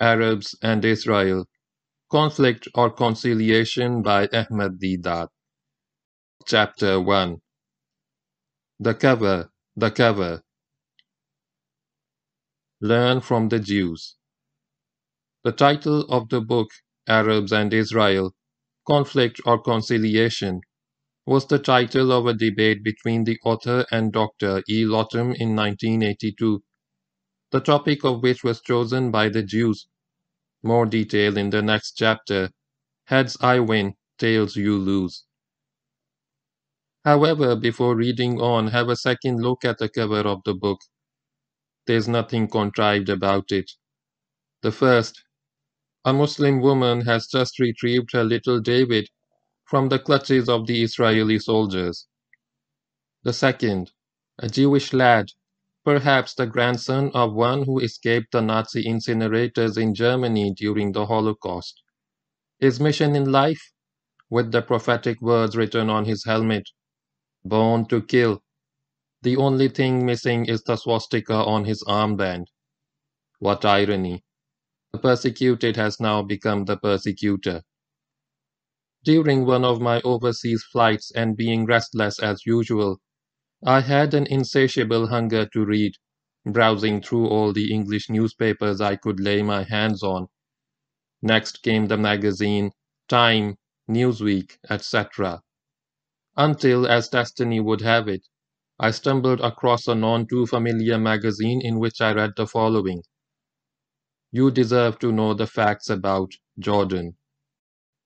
Arabs and Israel Conflict or Conciliation by Ahmed Deedat. Chapter 1 The Cover, The Cover. Learn from the Jews. The title of the book, Arabs and Israel Conflict or Conciliation, was the title of a debate between the author and Dr. E. Lawton in 1982, the topic of which was chosen by the Jews. More detail in the next chapter. Heads I win, tails you lose. However, before reading on, have a second look at the cover of the book. There's nothing contrived about it. The first, a Muslim woman has just retrieved her little David from the clutches of the Israeli soldiers. The second, a Jewish lad, perhaps the grandson of one who escaped the Nazi incinerators in Germany during the Holocaust. His mission in life? With the prophetic words written on his helmet Born to kill. The only thing missing is the swastika on his armband. What irony! The persecuted has now become the persecutor. During one of my overseas flights and being restless as usual, I had an insatiable hunger to read, browsing through all the English newspapers I could lay my hands on. Next came the magazine, Time, Newsweek, etc. Until, as destiny would have it, I stumbled across a non too familiar magazine in which I read the following You deserve to know the facts about Jordan.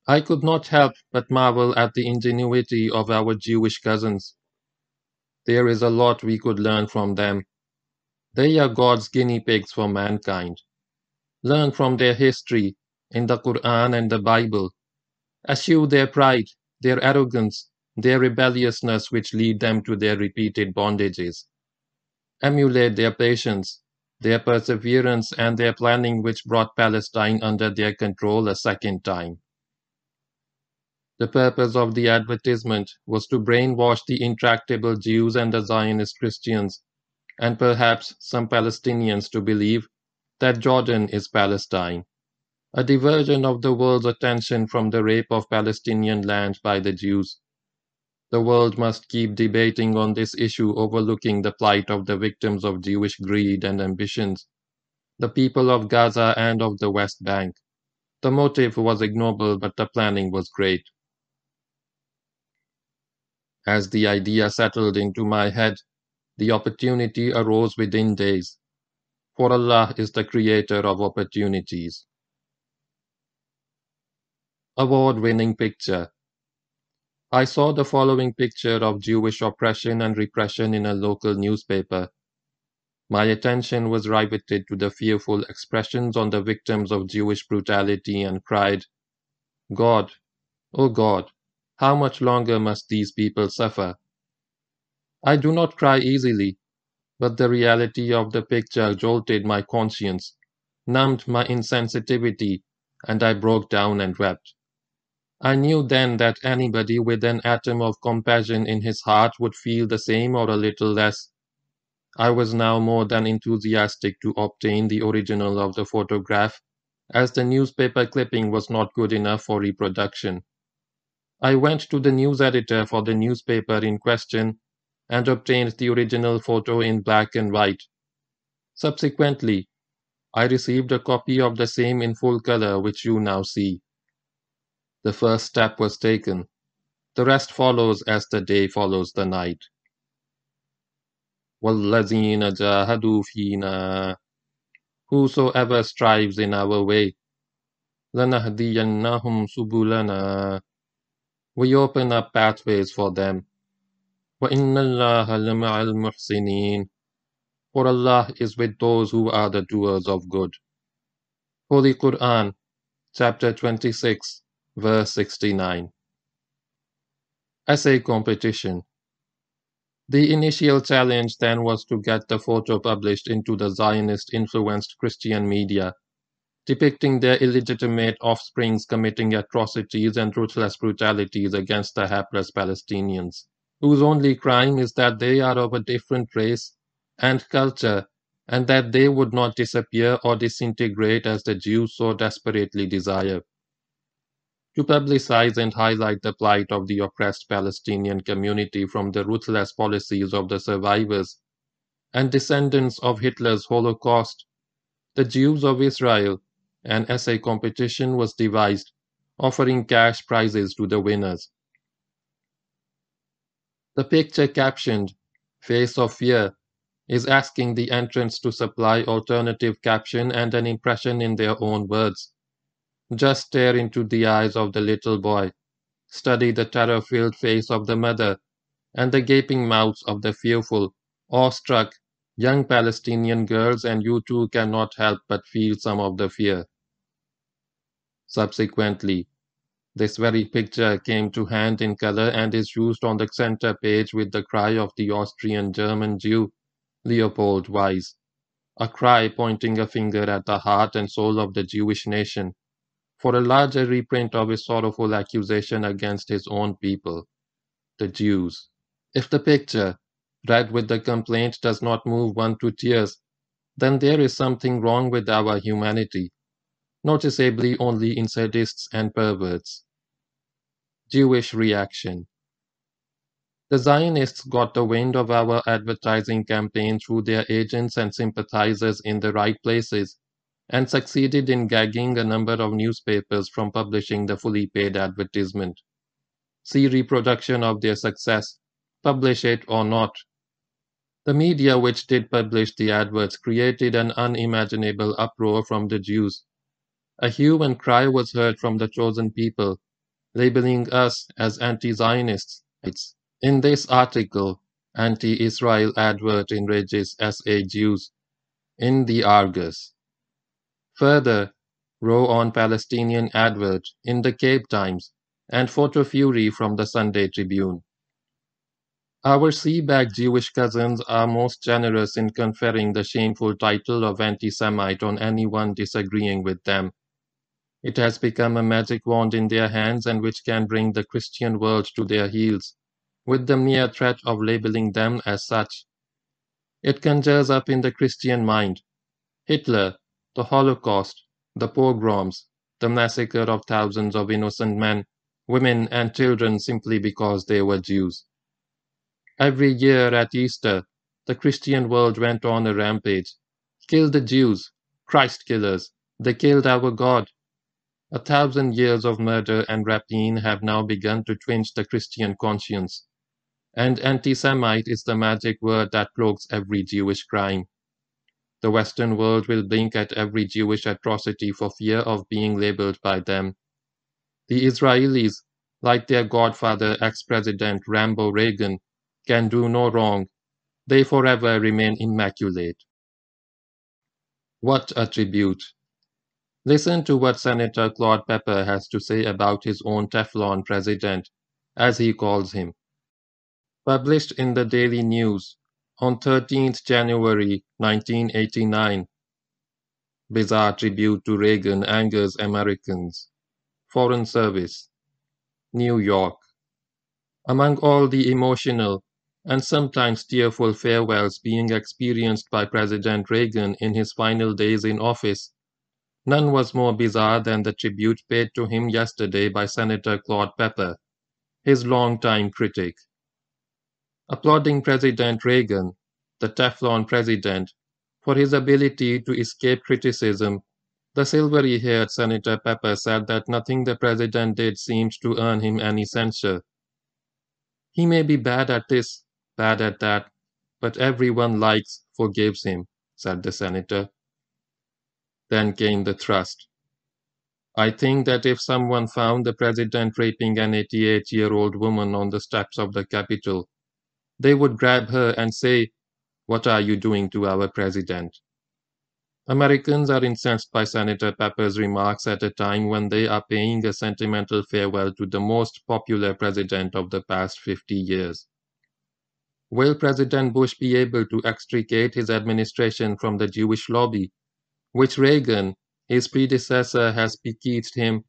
I could not help but marvel at the ingenuity of our Jewish cousins. There is a lot we could learn from them. They are God's guinea pigs for mankind. Learn from their history in the Quran and the Bible. Eschew their pride, their arrogance, their rebelliousness which lead them to their repeated bondages. Emulate their patience, their perseverance, and their planning which brought Palestine under their control a second time. The purpose of the advertisement was to brainwash the intractable Jews and the Zionist Christians, and perhaps some Palestinians to believe that Jordan is Palestine, a diversion of the world's attention from the rape of Palestinian land by the Jews. The world must keep debating on this issue, overlooking the plight of the victims of Jewish greed and ambitions, the people of Gaza and of the West Bank. The motive was ignoble, but the planning was great. As the idea settled into my head, the opportunity arose within days. For Allah is the creator of opportunities. Award winning picture. I saw the following picture of Jewish oppression and repression in a local newspaper. My attention was riveted to the fearful expressions on the victims of Jewish brutality and cried, God, O God, how much longer must these people suffer? I do not cry easily, but the reality of the picture jolted my conscience, numbed my insensitivity, and I broke down and wept. I knew then that anybody with an atom of compassion in his heart would feel the same or a little less. I was now more than enthusiastic to obtain the original of the photograph, as the newspaper clipping was not good enough for reproduction. I went to the news editor for the newspaper in question and obtained the original photo in black and white. Subsequently, I received a copy of the same in full color which you now see. The first step was taken. The rest follows as the day follows the night. وَالَّذِينَ جَاهَدُوا فِينَا Whosoever strives in our way, لَنَهْدِيَنَّهُمْ سُبُلَنَا we open up pathways for them. وَإِنَّ اللَّهَ لَمَعَ الْمُحْسِنِينَ For Allah is with those who are the doers of good. Holy Quran, chapter 26, verse 69. Essay competition. The initial challenge then was to get the photo published into the Zionist influenced Christian media depicting their illegitimate offsprings committing atrocities and ruthless brutalities against the hapless Palestinians, whose only crime is that they are of a different race and culture and that they would not disappear or disintegrate as the Jews so desperately desire. To publicize and highlight the plight of the oppressed Palestinian community from the ruthless policies of the survivors and descendants of Hitler's Holocaust, the Jews of Israel, an essay competition was devised, offering cash prizes to the winners. The picture captioned, Face of Fear, is asking the entrants to supply alternative caption and an impression in their own words. Just stare into the eyes of the little boy, study the terror filled face of the mother, and the gaping mouths of the fearful, awestruck, young Palestinian girls, and you too cannot help but feel some of the fear. Subsequently, this very picture came to hand in color and is used on the center page with the cry of the Austrian German Jew, Leopold Weiss, a cry pointing a finger at the heart and soul of the Jewish nation, for a larger reprint of his sorrowful accusation against his own people, the Jews. If the picture, read with the complaint, does not move one to tears, then there is something wrong with our humanity, noticeably only in sadists and perverts. Jewish reaction. The Zionists got the wind of our advertising campaign through their agents and sympathizers in the right places and succeeded in gagging a number of newspapers from publishing the fully paid advertisement. See reproduction of their success, publish it or not. The media which did publish the adverts created an unimaginable uproar from the Jews. A hue and cry was heard from the chosen people labeling us as anti-Zionists. In this article, anti-Israel advert enrages SA Jews in the Argus. Further, row on Palestinian advert in the Cape Times and photo fury from the Sunday Tribune. Our sea-bag Jewish cousins are most generous in conferring the shameful title of anti-Semite on anyone disagreeing with them it has become a magic wand in their hands and which can bring the Christian world to their heels, with the mere threat of labeling them as such. It conjures up in the Christian mind Hitler, the Holocaust, the pogroms, the massacre of thousands of innocent men, women, and children simply because they were Jews. Every year at Easter, the Christian world went on a rampage. Kill the Jews, Christ killers, they killed our God, a thousand years of murder and rapine have now begun to twinge the Christian conscience, and anti-Semite is the magic word that cloaks every Jewish crime. The Western world will blink at every Jewish atrocity for fear of being labeled by them. The Israelis, like their godfather ex-president Rambo Reagan, can do no wrong. They forever remain immaculate. What a tribute! Listen to what Senator Claude Pepper has to say about his own Teflon president, as he calls him. Published in the Daily News on 13th January 1989. Bizarre tribute to Reagan angers Americans. Foreign Service. New York. Among all the emotional and sometimes tearful farewells being experienced by President Reagan in his final days in office, None was more bizarre than the tribute paid to him yesterday by Senator Claude Pepper, his longtime critic. Applauding President Reagan, the Teflon president, for his ability to escape criticism, the silvery haired Senator Pepper said that nothing the president did seemed to earn him any censure. He may be bad at this, bad at that, but everyone likes, forgives him, said the senator. Then came the thrust. I think that if someone found the president raping an 88 year old woman on the steps of the Capitol, they would grab her and say, What are you doing to our president? Americans are incensed by Senator Pepper's remarks at a time when they are paying a sentimental farewell to the most popular president of the past 50 years. Will President Bush be able to extricate his administration from the Jewish lobby which Reagan, his predecessor, has bequeathed him.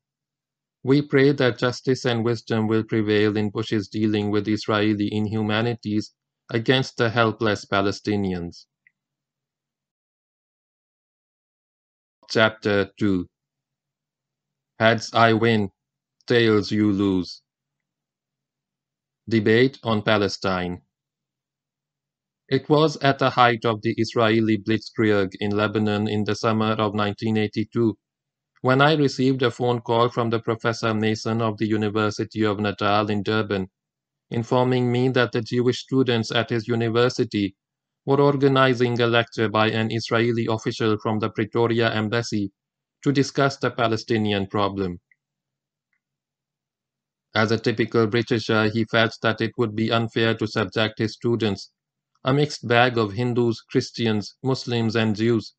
We pray that justice and wisdom will prevail in Bush's dealing with Israeli inhumanities against the helpless Palestinians. Chapter 2 Heads I win, tails you lose. Debate on Palestine. It was at the height of the Israeli blitzkrieg in Lebanon in the summer of 1982 when I received a phone call from the Professor Mason of the University of Natal in Durban, informing me that the Jewish students at his university were organizing a lecture by an Israeli official from the Pretoria embassy to discuss the Palestinian problem. As a typical Britisher, he felt that it would be unfair to subject his students, a mixed bag of Hindus, Christians, Muslims, and Jews,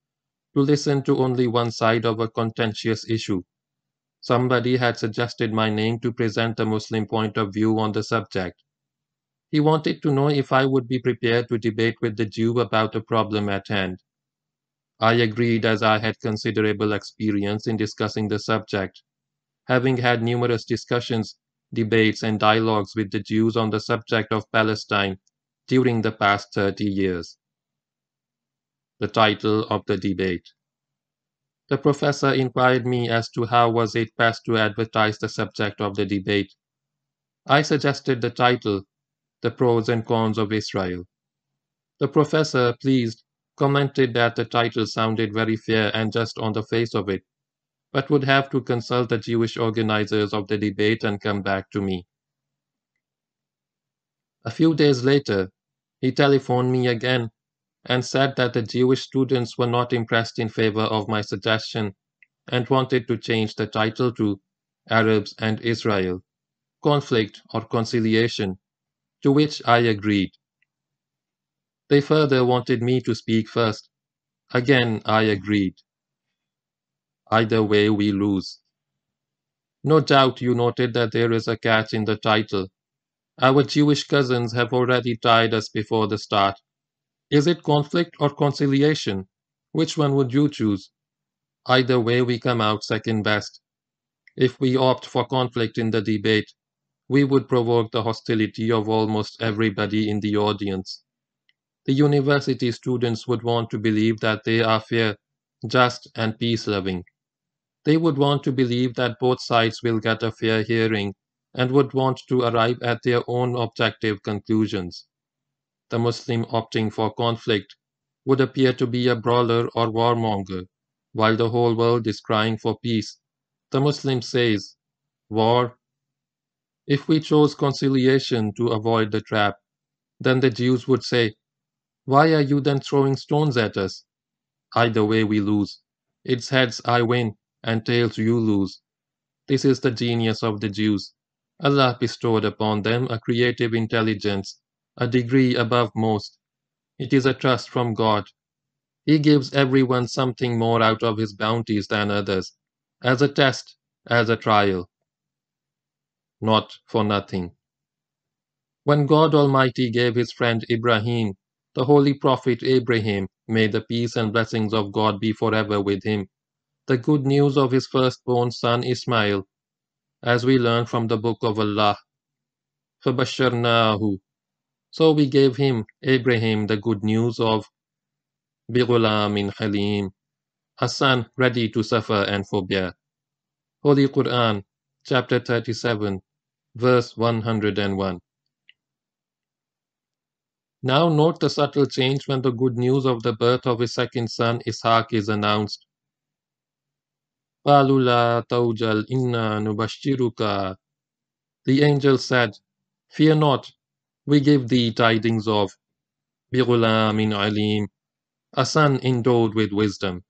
to listen to only one side of a contentious issue. Somebody had suggested my name to present a Muslim point of view on the subject. He wanted to know if I would be prepared to debate with the Jew about the problem at hand. I agreed as I had considerable experience in discussing the subject, having had numerous discussions, debates, and dialogues with the Jews on the subject of Palestine during the past 30 years the title of the debate. The professor inquired me as to how was it best to advertise the subject of the debate. I suggested the title, The Pros and Cons of Israel. The professor, pleased, commented that the title sounded very fair and just on the face of it, but would have to consult the Jewish organizers of the debate and come back to me. A few days later, he telephoned me again and said that the Jewish students were not impressed in favor of my suggestion and wanted to change the title to Arabs and Israel Conflict or Conciliation, to which I agreed. They further wanted me to speak first. Again, I agreed. Either way, we lose. No doubt you noted that there is a catch in the title. Our Jewish cousins have already tied us before the start. Is it conflict or conciliation? Which one would you choose? Either way, we come out second best. If we opt for conflict in the debate, we would provoke the hostility of almost everybody in the audience. The university students would want to believe that they are fair, just, and peace loving. They would want to believe that both sides will get a fair hearing and would want to arrive at their own objective conclusions the Muslim opting for conflict would appear to be a brawler or warmonger, while the whole world is crying for peace. The Muslim says, War? If we chose conciliation to avoid the trap, then the Jews would say, Why are you then throwing stones at us? Either way we lose. It's heads I win, and tails you lose. This is the genius of the Jews. Allah bestowed upon them a creative intelligence a degree above most. It is a trust from God. He gives everyone something more out of his bounties than others, as a test, as a trial. Not for nothing. When God Almighty gave his friend Ibrahim, the holy prophet Abraham, may the peace and blessings of God be forever with him, the good news of his firstborn son Ismail, as we learn from the book of Allah. فَبَشَّرْنَاهُ so we gave him, Abraham, the good news of Bighulamin Halim, a son ready to suffer and forbear. Holy Quran, chapter 37, verse 101. Now note the subtle change when the good news of the birth of his second son Ishaq is announced. The angel said, Fear not, we give thee tidings of Bighulamin Alim, a son endowed with wisdom.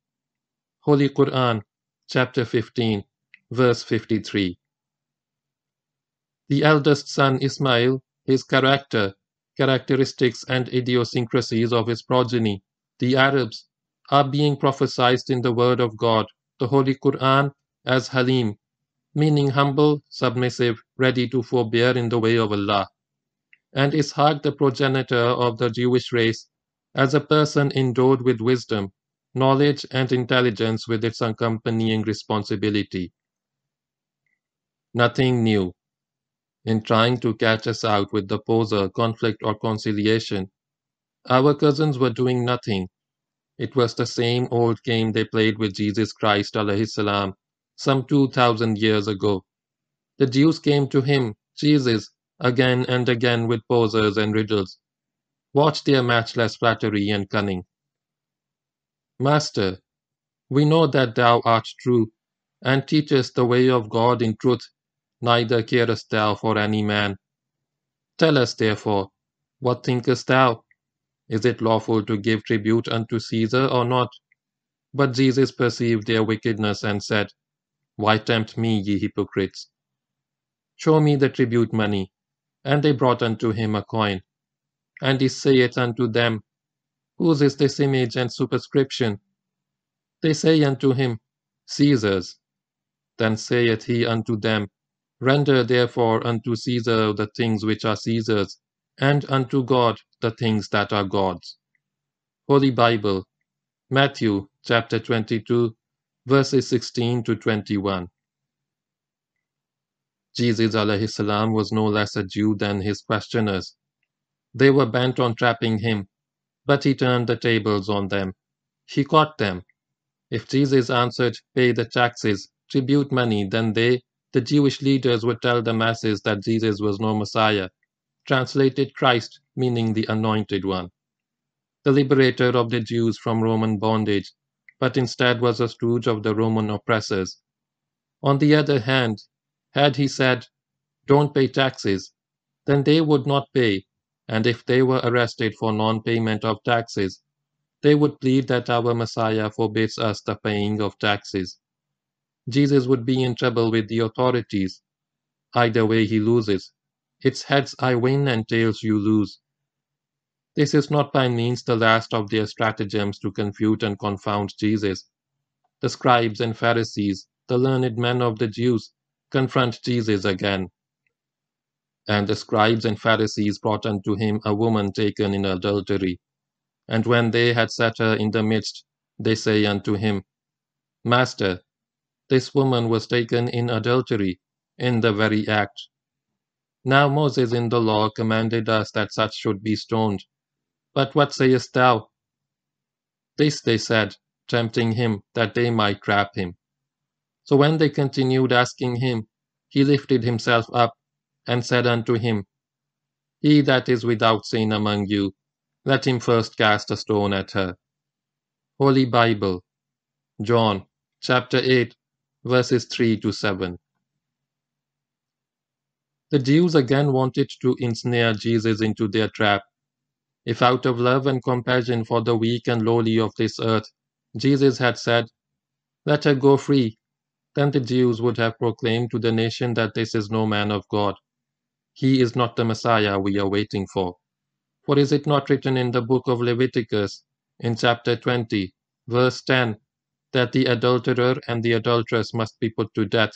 Holy Quran, chapter 15, verse 53. The eldest son Ismail, his character, characteristics, and idiosyncrasies of his progeny, the Arabs, are being prophesied in the Word of God, the Holy Quran, as Halim, meaning humble, submissive, ready to forbear in the way of Allah and Ishaq the progenitor of the Jewish race, as a person endowed with wisdom, knowledge, and intelligence with its accompanying responsibility. Nothing new. In trying to catch us out with the poser, conflict, or conciliation, our cousins were doing nothing. It was the same old game they played with Jesus Christ salam, some 2000 years ago. The Jews came to him, Jesus, again and again with posers and riddles. Watch their matchless flattery and cunning. Master, we know that thou art true, and teachest the way of God in truth, neither carest thou for any man. Tell us, therefore, what thinkest thou? Is it lawful to give tribute unto Caesar or not? But Jesus perceived their wickedness and said, Why tempt me, ye hypocrites? Show me the tribute money. And they brought unto him a coin. And he saith unto them, Whose is this image and superscription? They say unto him, Caesar's. Then saith he unto them, Render therefore unto Caesar the things which are Caesar's, and unto God the things that are God's. Holy Bible, Matthew chapter 22, verses 16 to 21. Jesus salam was no less a Jew than his questioners. They were bent on trapping him, but he turned the tables on them. He caught them. If Jesus answered, Pay the taxes, tribute money, then they, the Jewish leaders, would tell the masses that Jesus was no Messiah, translated Christ, meaning the Anointed One, the liberator of the Jews from Roman bondage, but instead was a stooge of the Roman oppressors. On the other hand, had he said, Don't pay taxes, then they would not pay, and if they were arrested for non payment of taxes, they would plead that our Messiah forbids us the paying of taxes. Jesus would be in trouble with the authorities. Either way, he loses. It's heads I win and tails you lose. This is not by means the last of their stratagems to confute and confound Jesus. The scribes and Pharisees, the learned men of the Jews, confront Jesus again. And the scribes and Pharisees brought unto him a woman taken in adultery. And when they had set her in the midst, they say unto him, Master, this woman was taken in adultery, in the very act. Now Moses in the law commanded us that such should be stoned. But what sayest thou? This they said, tempting him, that they might trap him. So when they continued asking him, he lifted himself up, and said unto him, He that is without sin among you, let him first cast a stone at her. Holy Bible, John chapter 8, verses 3 to 7. The Jews again wanted to ensnare Jesus into their trap. If out of love and compassion for the weak and lowly of this earth, Jesus had said, Let her go free, then the Jews would have proclaimed to the nation that this is no man of God. He is not the Messiah we are waiting for. For is it not written in the book of Leviticus, in chapter 20, verse 10, that the adulterer and the adulteress must be put to death?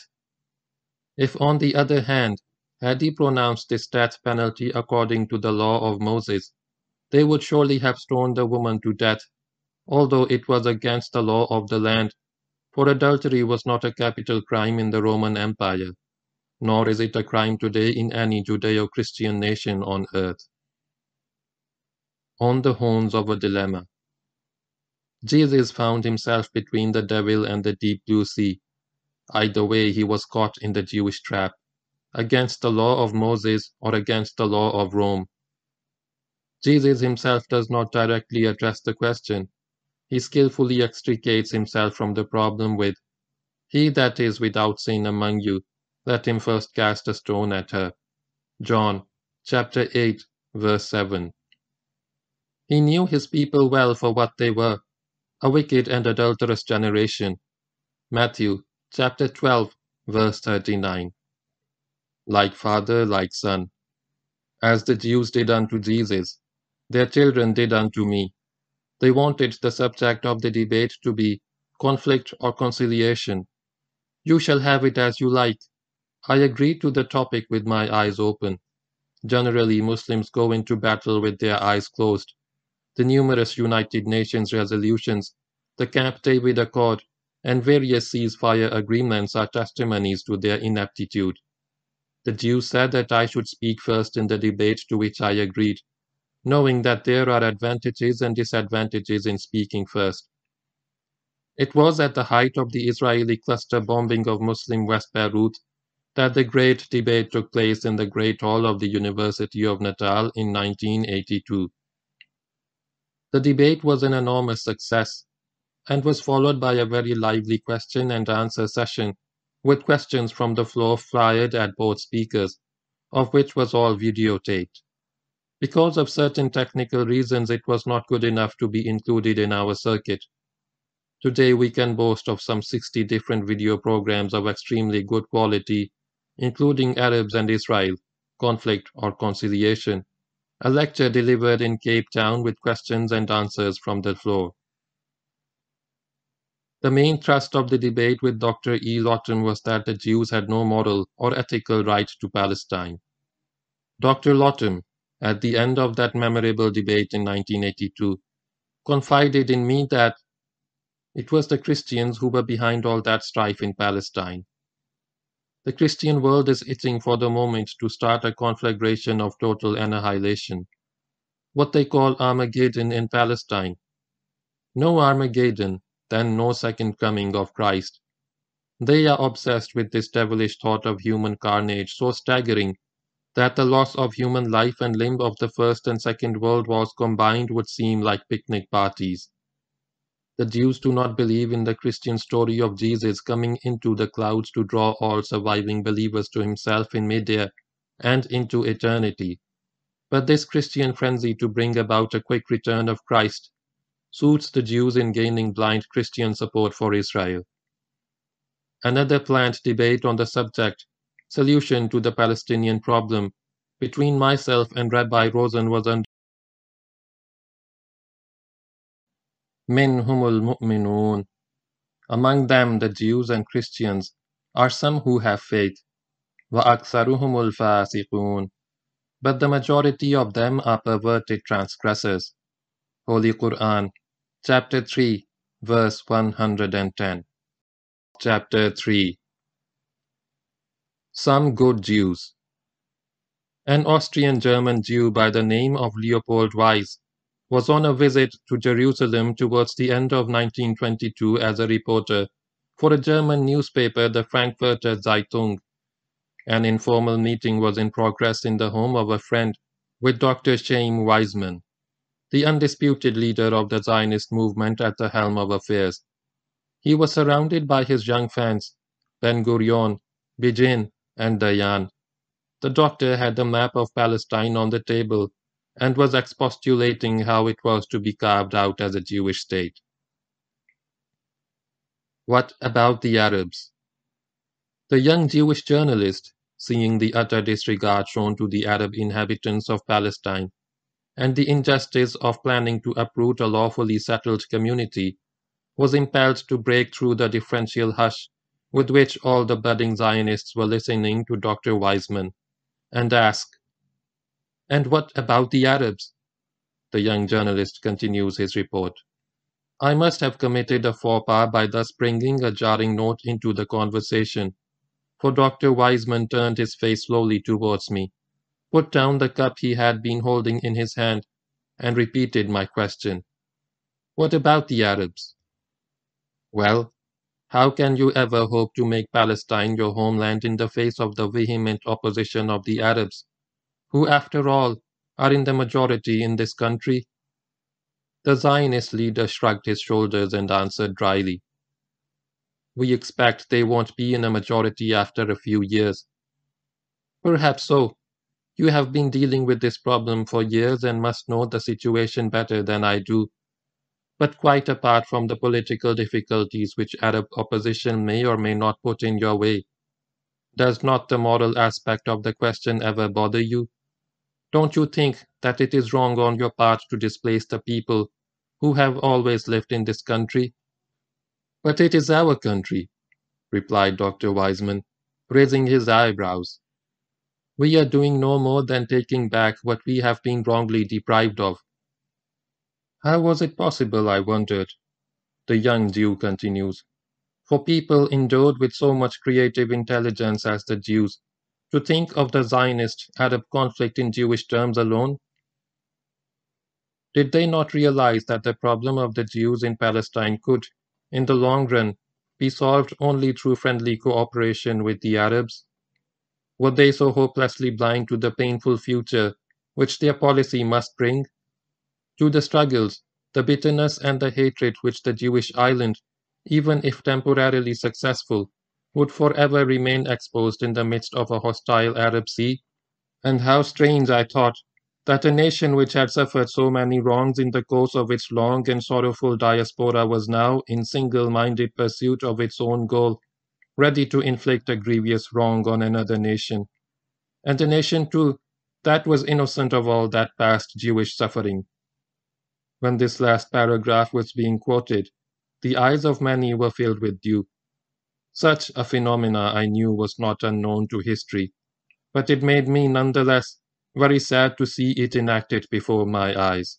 If, on the other hand, had he pronounced this death penalty according to the law of Moses, they would surely have stoned the woman to death, although it was against the law of the land for adultery was not a capital crime in the Roman Empire, nor is it a crime today in any Judeo Christian nation on earth. On the horns of a dilemma. Jesus found himself between the devil and the deep blue sea. Either way, he was caught in the Jewish trap, against the law of Moses or against the law of Rome. Jesus himself does not directly address the question, he skilfully extricates himself from the problem with, He that is without sin among you, let him first cast a stone at her. John chapter 8, verse 7. He knew his people well for what they were, a wicked and adulterous generation. Matthew chapter 12, verse 39. Like father, like son. As the Jews did unto Jesus, their children did unto me. They wanted the subject of the debate to be conflict or conciliation. You shall have it as you like. I agreed to the topic with my eyes open. Generally, Muslims go into battle with their eyes closed. The numerous United Nations resolutions, the Camp David Accord, and various ceasefire agreements are testimonies to their ineptitude. The Jew said that I should speak first in the debate to which I agreed. knowing that there are advantages and disadvantages in speaking first. It was at the height of the Israeli cluster bombing of Muslim West Beirut that the great debate took place in the Great Hall of the University of Natal in 1982. The debate was an enormous success and was followed by a very lively question and answer session with questions from the floor fired at both speakers, of which was all videotaped. Because of certain technical reasons, it was not good enough to be included in our circuit. Today, we can boast of some 60 different video programs of extremely good quality, including Arabs and Israel, conflict or conciliation, a lecture delivered in Cape Town with questions and answers from the floor. The main thrust of the debate with Dr. E. Lawton was that the Jews had no moral or ethical right to Palestine. Dr. Lawton, at the end of that memorable debate in 1982, confided in me that it was the Christians who were behind all that strife in Palestine. The Christian world is itching for the moment to start a conflagration of total annihilation. What they call Armageddon in Palestine. No Armageddon, then no second coming of Christ. They are obsessed with this devilish thought of human carnage so staggering that the loss of human life and limb of the First and Second World Wars combined would seem like picnic parties. The Jews do not believe in the Christian story of Jesus coming into the clouds to draw all surviving believers to himself in midair and into eternity. But this Christian frenzy to bring about a quick return of Christ suits the Jews in gaining blind Christian support for Israel. Another planned debate on the subject, solution to the Palestinian problem, between myself and Rabbi Rosen was under minhumul mu'minun. Among them, the Jews and Christians, are some who have faith. وَأَكْثَرُهُمُ الْفَاسِقُونَ But the majority of them are perverted transgressors. Holy Quran, chapter 3, verse 110. Chapter 3 Some Good Jews An Austrian German Jew by the name of Leopold Weiss was on a visit to Jerusalem towards the end of 1922 as a reporter for a German newspaper, the Frankfurter Zeitung. An informal meeting was in progress in the home of a friend with Dr. Chaim Weizmann, the undisputed leader of the Zionist movement at the helm of affairs. He was surrounded by his young fans, Ben Gurion, Begin, and Dayan. The doctor had a map of Palestine on the table and was expostulating how it was to be carved out as a Jewish state. What about the Arabs? The young Jewish journalist, seeing the utter disregard shown to the Arab inhabitants of Palestine and the injustice of planning to uproot a lawfully settled community, was impelled to break through the differential hush with which all the budding Zionists were listening to Dr. Weizmann, and ask, and what about the Arabs? The young journalist continues his report. I must have committed a faux pas by thus bringing a jarring note into the conversation, for Dr. Weizmann turned his face slowly towards me, put down the cup he had been holding in his hand, and repeated my question. What about the Arabs? Well, how can you ever hope to make Palestine your homeland in the face of the vehement opposition of the Arabs who, after all, are in the majority in this country? The Zionist leader shrugged his shoulders and answered dryly. We expect they won't be in a majority after a few years. Perhaps so. You have been dealing with this problem for years and must know the situation better than I do. But quite apart from the political difficulties which Arab opposition may or may not put in your way, does not the moral aspect of the question ever bother you? Don't you think that it is wrong on your part to displace the people who have always lived in this country? But it is our country, replied Dr. Weizmann, raising his eyebrows. We are doing no more than taking back what we have been wrongly deprived of. How was it possible, I wondered, the young Jew continues, for people endowed with so much creative intelligence as the Jews to think of the Zionist Arab conflict in Jewish terms alone? Did they not realize that the problem of the Jews in Palestine could, in the long run, be solved only through friendly cooperation with the Arabs? Were they so hopelessly blind to the painful future which their policy must bring? To the struggles, the bitterness and the hatred which the Jewish island, even if temporarily successful, would forever remain exposed in the midst of a hostile Arab sea? And how strange, I thought, that a nation which had suffered so many wrongs in the course of its long and sorrowful diaspora was now in single minded pursuit of its own goal, ready to inflict a grievous wrong on another nation. And a nation, too, that was innocent of all that past Jewish suffering. When this last paragraph was being quoted, the eyes of many were filled with dew. Such a phenomena I knew was not unknown to history, but it made me nonetheless very sad to see it enacted before my eyes.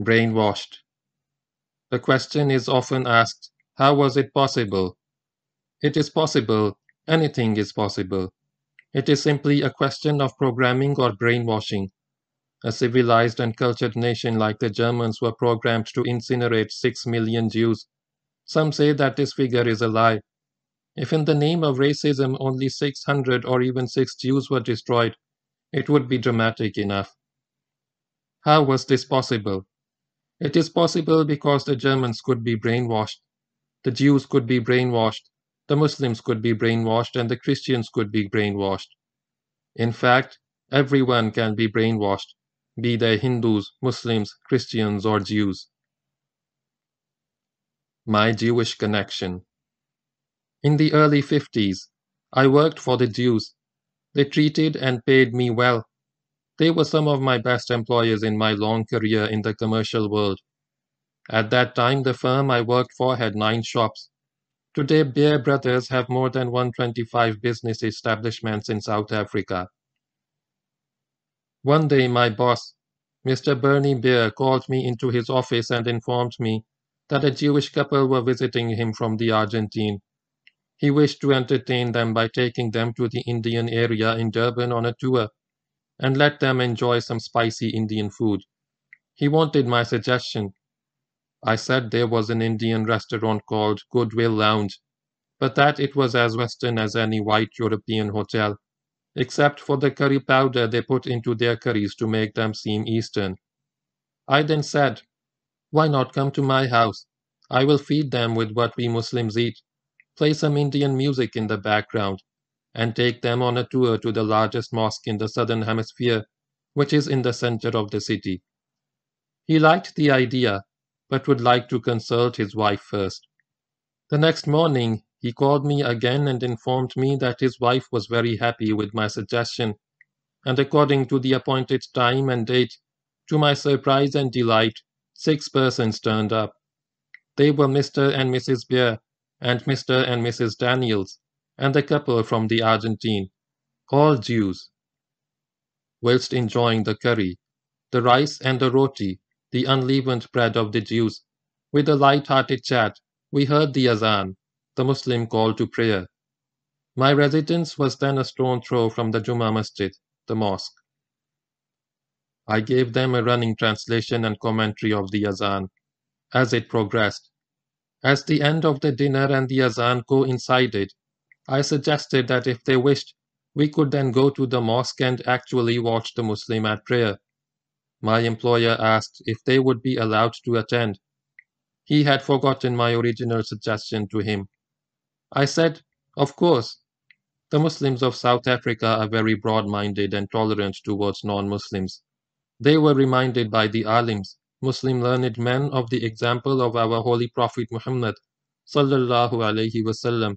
Brainwashed. The question is often asked, how was it possible? It is possible, anything is possible. It is simply a question of programming or brainwashing. A civilized and cultured nation like the Germans were programmed to incinerate six million Jews. Some say that this figure is a lie, if in the name of racism only 600 or even 6 Jews were destroyed, it would be dramatic enough. How was this possible? It is possible because the Germans could be brainwashed, the Jews could be brainwashed, the Muslims could be brainwashed, and the Christians could be brainwashed. In fact, everyone can be brainwashed, be they Hindus, Muslims, Christians, or Jews. My Jewish Connection in the early 50s, I worked for the Jews. They treated and paid me well. They were some of my best employers in my long career in the commercial world. At that time, the firm I worked for had nine shops. Today, Beer Brothers have more than 125 business establishments in South Africa. One day, my boss, Mr. Bernie Beer, called me into his office and informed me that a Jewish couple were visiting him from the Argentine. He wished to entertain them by taking them to the Indian area in Durban on a tour and let them enjoy some spicy Indian food. He wanted my suggestion. I said there was an Indian restaurant called Goodwill Lounge, but that it was as Western as any white European hotel, except for the curry powder they put into their curries to make them seem Eastern. I then said, Why not come to my house? I will feed them with what we Muslims eat play some Indian music in the background, and take them on a tour to the largest mosque in the southern hemisphere, which is in the center of the city. He liked the idea, but would like to consult his wife first. The next morning, he called me again and informed me that his wife was very happy with my suggestion, and according to the appointed time and date, to my surprise and delight, six persons turned up. They were Mr. and Mrs. Beer, and Mr. and Mrs. Daniels, and the couple from the Argentine, all Jews. Whilst enjoying the curry, the rice and the roti, the unleavened bread of the Jews, with a light-hearted chat, we heard the azan, the Muslim call to prayer. My residence was then a stone throw from the Juma Masjid, the mosque. I gave them a running translation and commentary of the azan. As it progressed, as the end of the dinner and the azan coincided, I suggested that if they wished, we could then go to the mosque and actually watch the Muslim at prayer. My employer asked if they would be allowed to attend. He had forgotten my original suggestion to him. I said, Of course. The Muslims of South Africa are very broad minded and tolerant towards non Muslims. They were reminded by the alims Muslim learned men of the example of our Holy Prophet Muhammad sallallahu alaihi wasallam,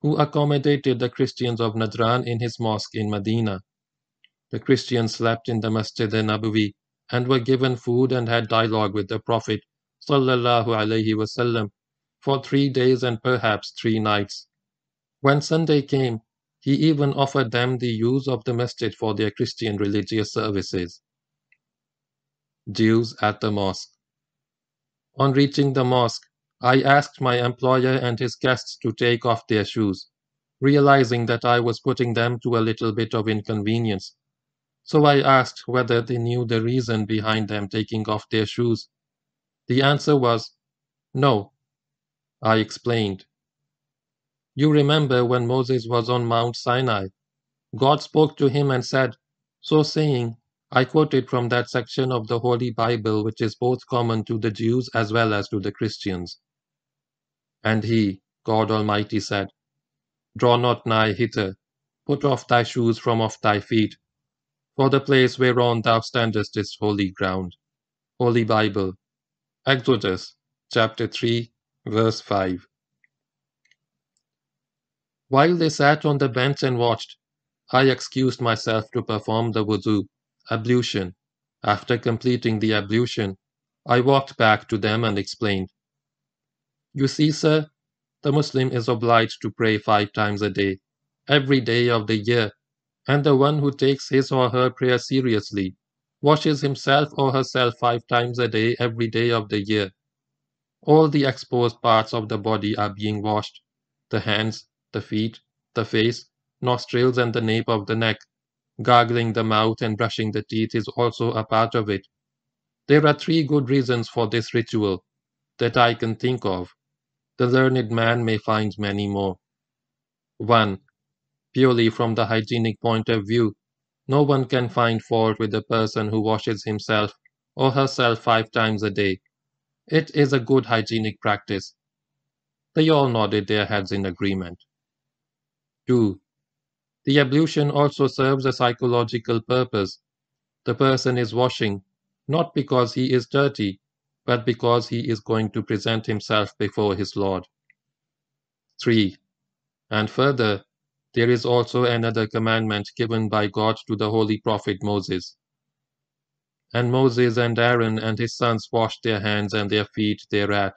who accommodated the Christians of Najran in his mosque in Medina. The Christians slept in the Masjid Nabawi and were given food and had dialogue with the Prophet wasallam for three days and perhaps three nights. When Sunday came, he even offered them the use of the masjid for their Christian religious services. Jews at the mosque. On reaching the mosque, I asked my employer and his guests to take off their shoes, realizing that I was putting them to a little bit of inconvenience. So I asked whether they knew the reason behind them taking off their shoes. The answer was, No. I explained. You remember when Moses was on Mount Sinai? God spoke to him and said, So saying, I quoted from that section of the Holy Bible which is both common to the Jews as well as to the Christians. And he, God Almighty, said, Draw not nigh hither, put off thy shoes from off thy feet, for the place whereon thou standest is holy ground. Holy Bible, Exodus chapter 3, verse 5. While they sat on the bench and watched, I excused myself to perform the wudu, ablution. After completing the ablution, I walked back to them and explained. You see, sir, the Muslim is obliged to pray five times a day, every day of the year, and the one who takes his or her prayer seriously washes himself or herself five times a day every day of the year. All the exposed parts of the body are being washed the hands, the feet, the face, nostrils, and the nape of the neck. Gargling the mouth and brushing the teeth is also a part of it. There are three good reasons for this ritual that I can think of. The learned man may find many more. 1. Purely from the hygienic point of view, no one can find fault with the person who washes himself or herself five times a day. It is a good hygienic practice. They all nodded their heads in agreement. 2. The ablution also serves a psychological purpose. The person is washing, not because he is dirty, but because he is going to present himself before his Lord. 3. And further, there is also another commandment given by God to the holy prophet Moses. And Moses and Aaron and his sons washed their hands and their feet thereat,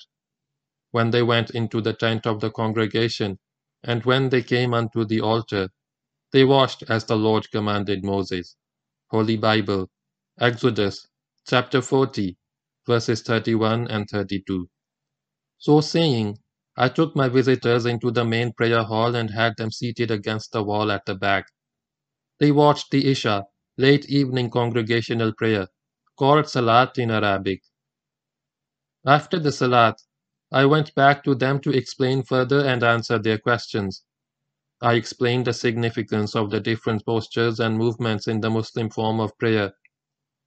when they went into the tent of the congregation, and when they came unto the altar, they washed as the Lord commanded Moses. Holy Bible, Exodus chapter 40, verses 31 and 32. So saying, I took my visitors into the main prayer hall and had them seated against the wall at the back. They watched the Isha, late evening congregational prayer, called Salat in Arabic. After the Salat, I went back to them to explain further and answer their questions. I explained the significance of the different postures and movements in the Muslim form of prayer,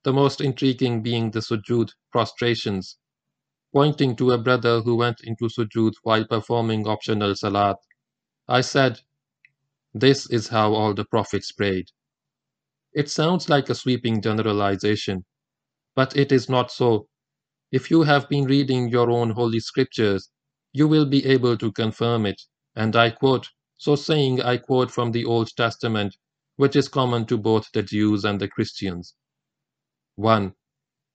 the most intriguing being the sujood, prostrations, pointing to a brother who went into sujood while performing optional salat. I said, This is how all the prophets prayed. It sounds like a sweeping generalization, but it is not so. If you have been reading your own holy scriptures, you will be able to confirm it, and I quote so saying, I quote from the Old Testament, which is common to both the Jews and the Christians. 1.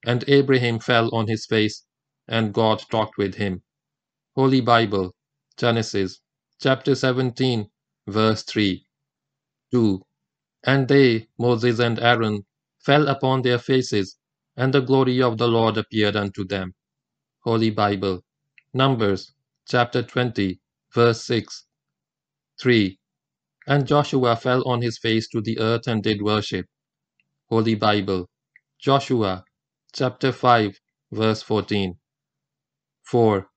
And Abraham fell on his face, and God talked with him. Holy Bible, Genesis, chapter 17, verse 3. 2. And they, Moses and Aaron, fell upon their faces, and the glory of the Lord appeared unto them. Holy Bible, Numbers, chapter 20, verse 6. 3. And Joshua fell on his face to the earth and did worship. Holy Bible, Joshua, chapter 5, verse 14. 4.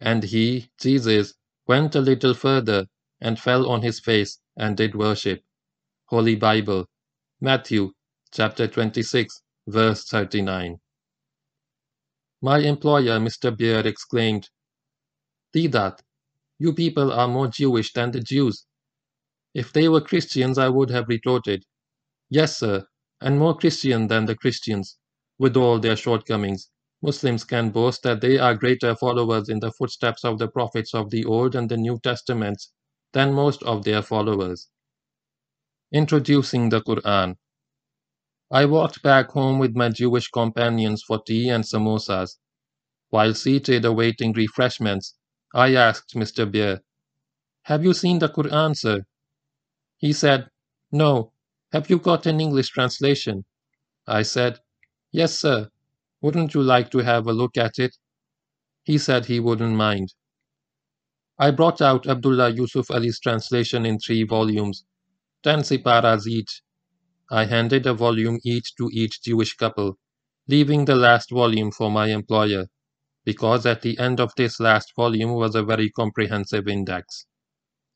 And he, Jesus, went a little further and fell on his face and did worship. Holy Bible, Matthew, chapter 26, verse 39. My employer, Mr. Beard, exclaimed, Deedat, you people are more Jewish than the Jews. If they were Christians, I would have retorted, Yes, sir, and more Christian than the Christians, with all their shortcomings. Muslims can boast that they are greater followers in the footsteps of the prophets of the Old and the New Testaments than most of their followers. Introducing the Quran. I walked back home with my Jewish companions for tea and samosas. While seated awaiting refreshments, I asked Mr. Beer, Have you seen the Quran, sir? He said, No. Have you got an English translation? I said, Yes, sir. Wouldn't you like to have a look at it? He said he wouldn't mind. I brought out Abdullah Yusuf Ali's translation in three volumes, ten siparas each. I handed a volume each to each Jewish couple, leaving the last volume for my employer, because at the end of this last volume was a very comprehensive index.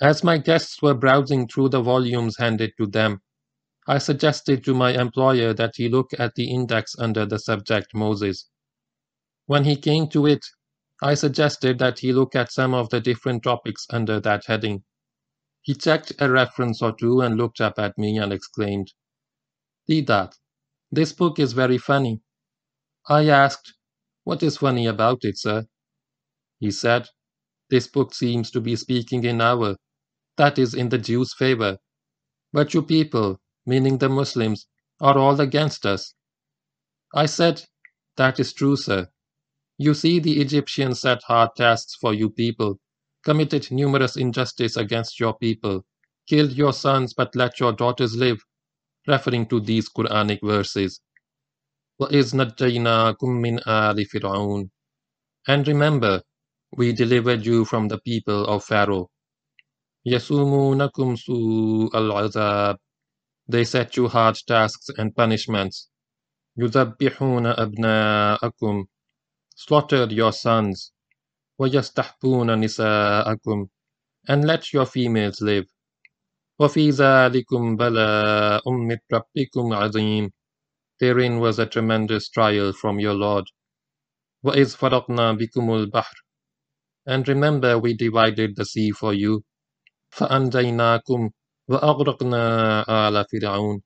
As my guests were browsing through the volumes handed to them, I suggested to my employer that he look at the index under the subject Moses. When he came to it, I suggested that he look at some of the different topics under that heading. He checked a reference or two and looked up at me and exclaimed, Deedat, this book is very funny. I asked, What is funny about it, sir? He said, This book seems to be speaking in our, that is, in the Jews' favor. But you people, meaning the Muslims, are all against us. I said, That is true, sir. You see, the Egyptians set hard tasks for you people, committed numerous injustice against your people, killed your sons but let your daughters live, referring to these Quranic verses. وَإِذْ نَجَّيْنَاكُمْ مِنْ آلِ فِرْعَوْنَ And remember, we delivered you from the people of Pharaoh. يَسُومُونَكُمْ سُوءَ الْعَذَابِ They set you hard tasks and punishments. يُذَبِّحُونَ أَبْنَاءَكُمْ Slaughtered your sons. وَيَسْتَحْبُونَ نِسَاءَكُمْ And let your females live. وَفِي ذَلِكُمْ بَلَاءٌ مِّن رَبِّكُمْ عَظِيمٌ Therein was a tremendous trial from your Lord. وَإِذْ فَرَقْنَا بِكُمُ الْبَحْرَ And remember we divided the sea for you. فَأَنْجَيْنَاكُمْ وَأَغْرَقْنَا آلَ فِرْعَوْنَ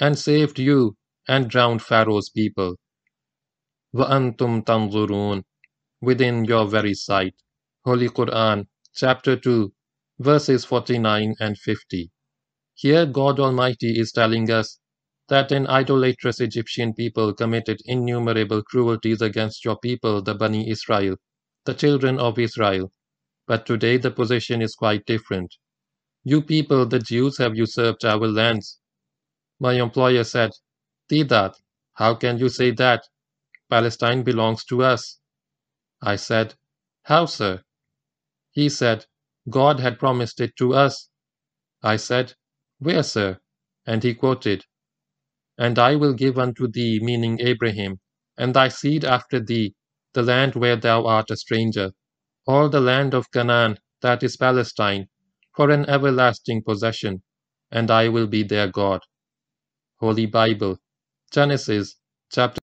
And saved you and drowned Pharaoh's people. وَأَنْتُمْ تَنْظُرُونَ Within your very sight. Holy Quran, chapter 2, verses 49 and 50. Here God Almighty is telling us that an idolatrous Egyptian people committed innumerable cruelties against your people, the Bani Israel, the children of Israel. But today the position is quite different. You people, the Jews, have usurped our lands. My employer said, Deedat, how can you say that? Palestine belongs to us. I said, How, sir? He said, God had promised it to us. I said, Where, sir? And he quoted, And I will give unto thee, meaning Abraham, and thy seed after thee, the land where thou art a stranger, all the land of Canaan, that is Palestine, for an everlasting possession, and I will be their God. Holy Bible, Genesis chapter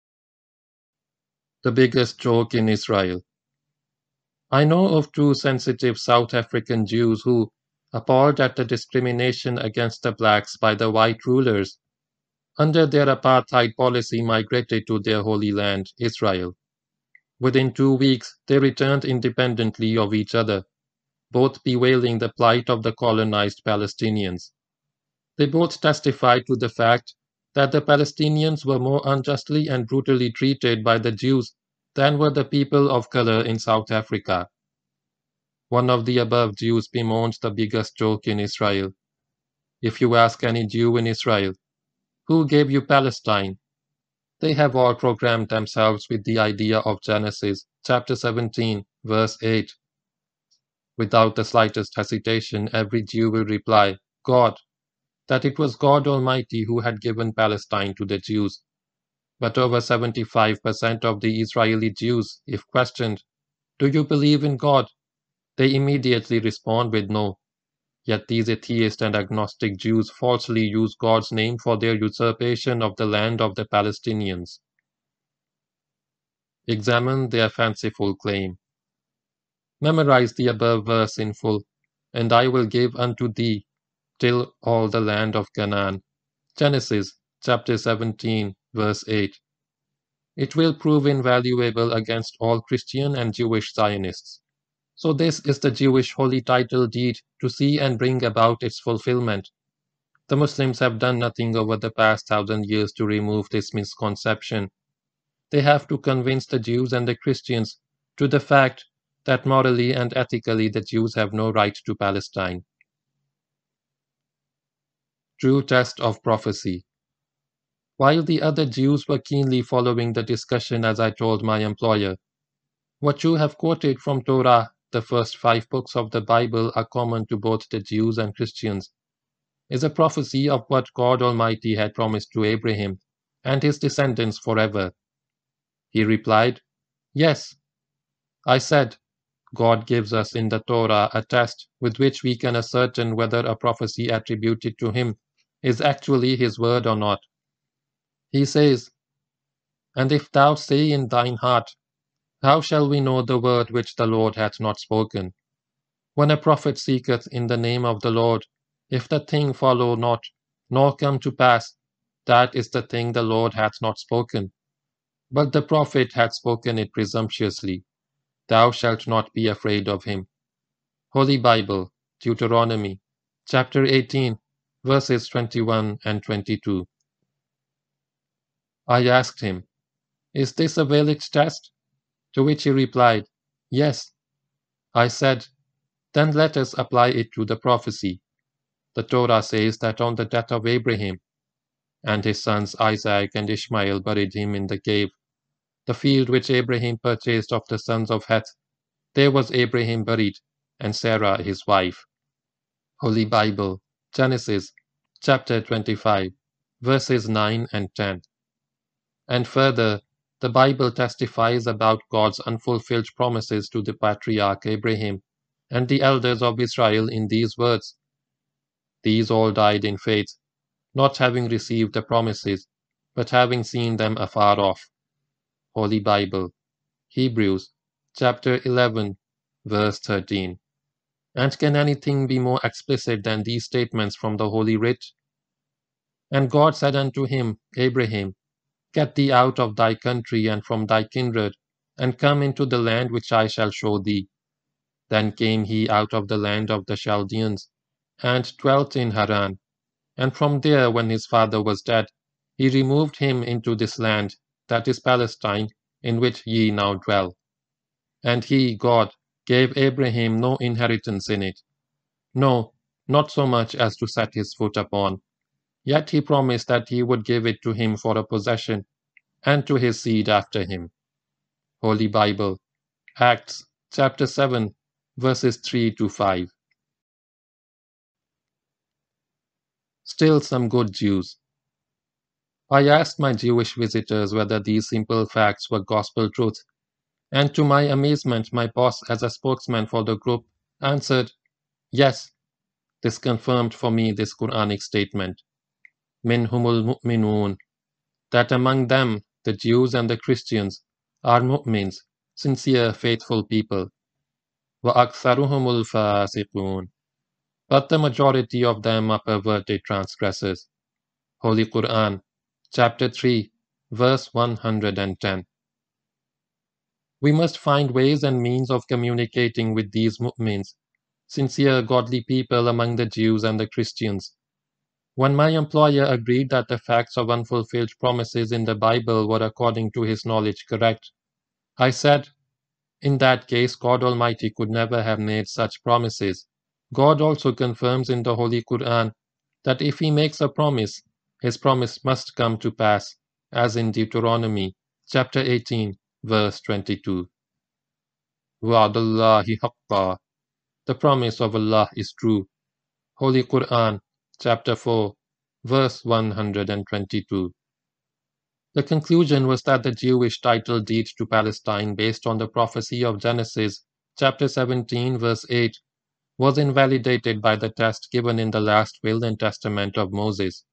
the biggest joke in Israel. I know of two sensitive South African Jews who, appalled at the discrimination against the blacks by the white rulers, under their apartheid policy migrated to their holy land, Israel. Within two weeks, they returned independently of each other, both bewailing the plight of the colonized Palestinians. They both testified to the fact that the Palestinians were more unjustly and brutally treated by the Jews than were the people of color in South Africa. One of the above Jews bemoaned the biggest joke in Israel. If you ask any Jew in Israel, who gave you Palestine? They have all programmed themselves with the idea of Genesis chapter 17, verse 8. Without the slightest hesitation, every Jew will reply, God, that it was God Almighty who had given Palestine to the Jews. But over 75% of the Israeli Jews, if questioned, Do you believe in God? They immediately respond with no. Yet these atheist and agnostic Jews falsely use God's name for their usurpation of the land of the Palestinians. Examine their fanciful claim. Memorize the above verse in full, and I will give unto thee till all the land of Canaan. Genesis chapter 17, verse 8. It will prove invaluable against all Christian and Jewish Zionists. So, this is the Jewish holy title deed to see and bring about its fulfillment. The Muslims have done nothing over the past thousand years to remove this misconception. They have to convince the Jews and the Christians to the fact that morally and ethically the Jews have no right to Palestine. True test of prophecy. While the other Jews were keenly following the discussion as I told my employer, what you have quoted from Torah, the first five books of the Bible, are common to both the Jews and Christians. is a prophecy of what God Almighty had promised to Abraham and his descendants forever. He replied, Yes. I said, God gives us in the Torah a test with which we can ascertain whether a prophecy attributed to him is actually his word or not. He says, And if thou say in thine heart, How shall we know the word which the Lord hath not spoken? When a prophet seeketh in the name of the Lord, if the thing follow not, nor come to pass, that is the thing the Lord hath not spoken. But the prophet hath spoken it presumptuously. Thou shalt not be afraid of him. Holy Bible, Deuteronomy, chapter 18, verses 21 and 22. I asked him, Is this a valid test? To which he replied, Yes. I said, Then let us apply it to the prophecy. The Torah says that on the death of Abraham, and his sons Isaac and Ishmael buried him in the cave, the field which Abraham purchased of the sons of Heth, there was Abraham buried, and Sarah his wife. Holy Bible, Genesis, chapter 25, verses 9 and 10. And further, the Bible testifies about God's unfulfilled promises to the patriarch Abraham and the elders of Israel in these words These all died in faith, not having received the promises, but having seen them afar off. Holy Bible, Hebrews chapter 11, verse 13. And can anything be more explicit than these statements from the Holy Writ? And God said unto him, Abraham, Get thee out of thy country and from thy kindred, and come into the land which I shall show thee. Then came he out of the land of the Chaldeans, and dwelt in Haran. And from there, when his father was dead, he removed him into this land, that is Palestine, in which ye now dwell. And he, God, gave Abraham no inheritance in it. No, not so much as to set his foot upon. Yet he promised that he would give it to him for a possession, and to his seed after him. Holy Bible, Acts chapter 7, verses 3 to 5. Still some good Jews. I asked my Jewish visitors whether these simple facts were gospel truth, and to my amazement, my boss, as a spokesman for the group, answered, Yes. This confirmed for me this Quranic statement minhumul mu'minun, that among them, the Jews and the Christians, are mu'mins, sincere, faithful people. Wa aktharuhumul fasiqun. But the majority of them are perverted transgressors. Holy Quran, chapter 3, verse 110. We must find ways and means of communicating with these mu'mins, sincere, godly people among the Jews and the Christians, when my employer agreed that the facts of unfulfilled promises in the Bible were according to his knowledge correct, I said, In that case, God Almighty could never have made such promises. God also confirms in the Holy Quran that if He makes a promise, His promise must come to pass, as in Deuteronomy chapter 18, verse 22. Wa'adallahi haqqa. The promise of Allah is true. Holy Quran chapter 4, verse 122. The conclusion was that the Jewish title deed to Palestine, based on the prophecy of Genesis chapter 17, verse 8, was invalidated by the test given in the last will and testament of Moses.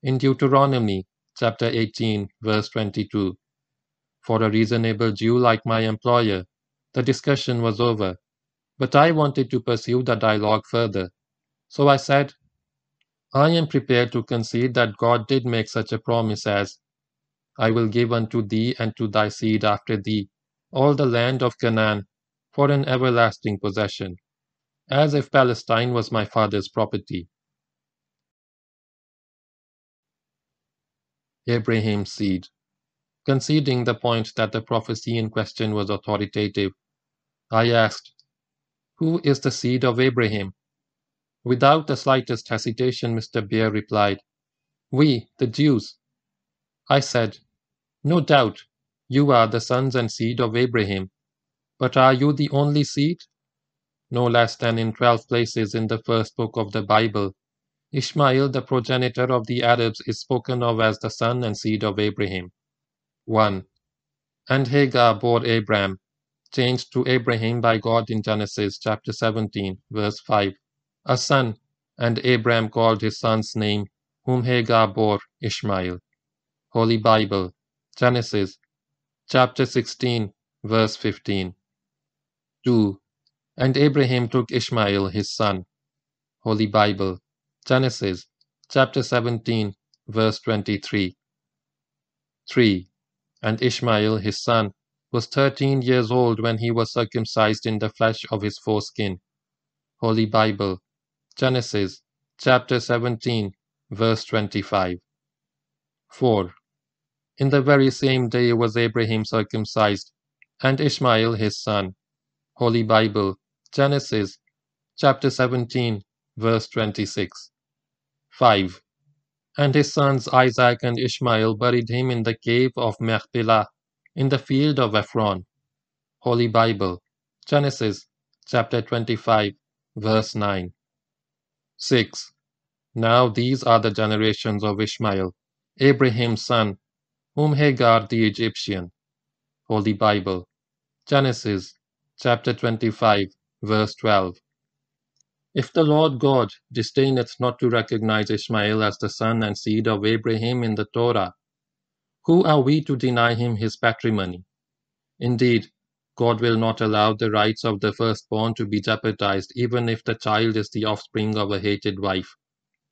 In Deuteronomy chapter 18, verse 22, for a reasonable Jew like my employer, the discussion was over, but I wanted to pursue the dialogue further. So I said, I am prepared to concede that God did make such a promise as, I will give unto thee and to thy seed after thee all the land of Canaan for an everlasting possession, as if Palestine was my father's property. Abraham's seed. Conceding the point that the prophecy in question was authoritative, I asked, Who is the seed of Abraham? Without the slightest hesitation, Mr. Bear replied, We, the Jews. I said, No doubt, you are the sons and seed of Abraham. But are you the only seed? No less than in twelve places in the first book of the Bible, Ishmael, the progenitor of the Arabs, is spoken of as the son and seed of Abraham. 1. And Hagar bore Abram, changed to Abraham by God in Genesis chapter 17, verse 5, a son, and Abram called his son's name, whom Hagar bore, Ishmael. Holy Bible, Genesis chapter 16, verse 15. 2. And Abraham took Ishmael his son. Holy Bible, Genesis chapter 17, verse 23. 3. And Ishmael his son was thirteen years old when he was circumcised in the flesh of his foreskin. Holy Bible, Genesis chapter 17, verse 25. 4. In the very same day was Abraham circumcised, and Ishmael his son. Holy Bible, Genesis chapter 17, verse 26. 5. And his sons Isaac and Ishmael buried him in the cave of Machpelah, in the field of Ephron. Holy Bible, Genesis chapter 25, verse 9. 6. Now these are the generations of Ishmael, Abraham's son, whom Hagar the Egyptian. Holy Bible, Genesis chapter 25, verse 12. If the Lord God disdaineth not to recognize Ishmael as the son and seed of Abraham in the Torah, who are we to deny him his patrimony? Indeed, God will not allow the rights of the firstborn to be jeopardized even if the child is the offspring of a hated wife.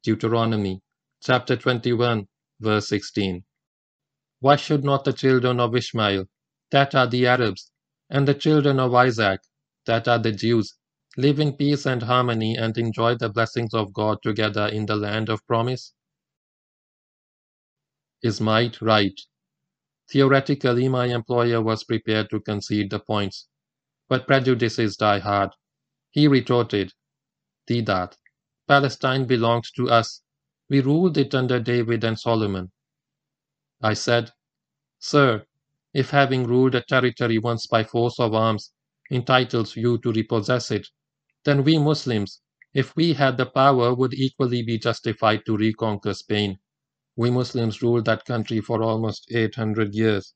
Deuteronomy chapter 21, verse 16. Why should not the children of Ishmael, that are the Arabs, and the children of Isaac, that are the Jews, live in peace and harmony and enjoy the blessings of God together in the land of promise? Is might right? Theoretically, my employer was prepared to concede the points, but prejudices die hard. He retorted, Deedat, Palestine belongs to us. We ruled it under David and Solomon. I said, Sir, if having ruled a territory once by force of arms entitles you to repossess it, then we Muslims, if we had the power, would equally be justified to reconquer Spain. We Muslims ruled that country for almost 800 years,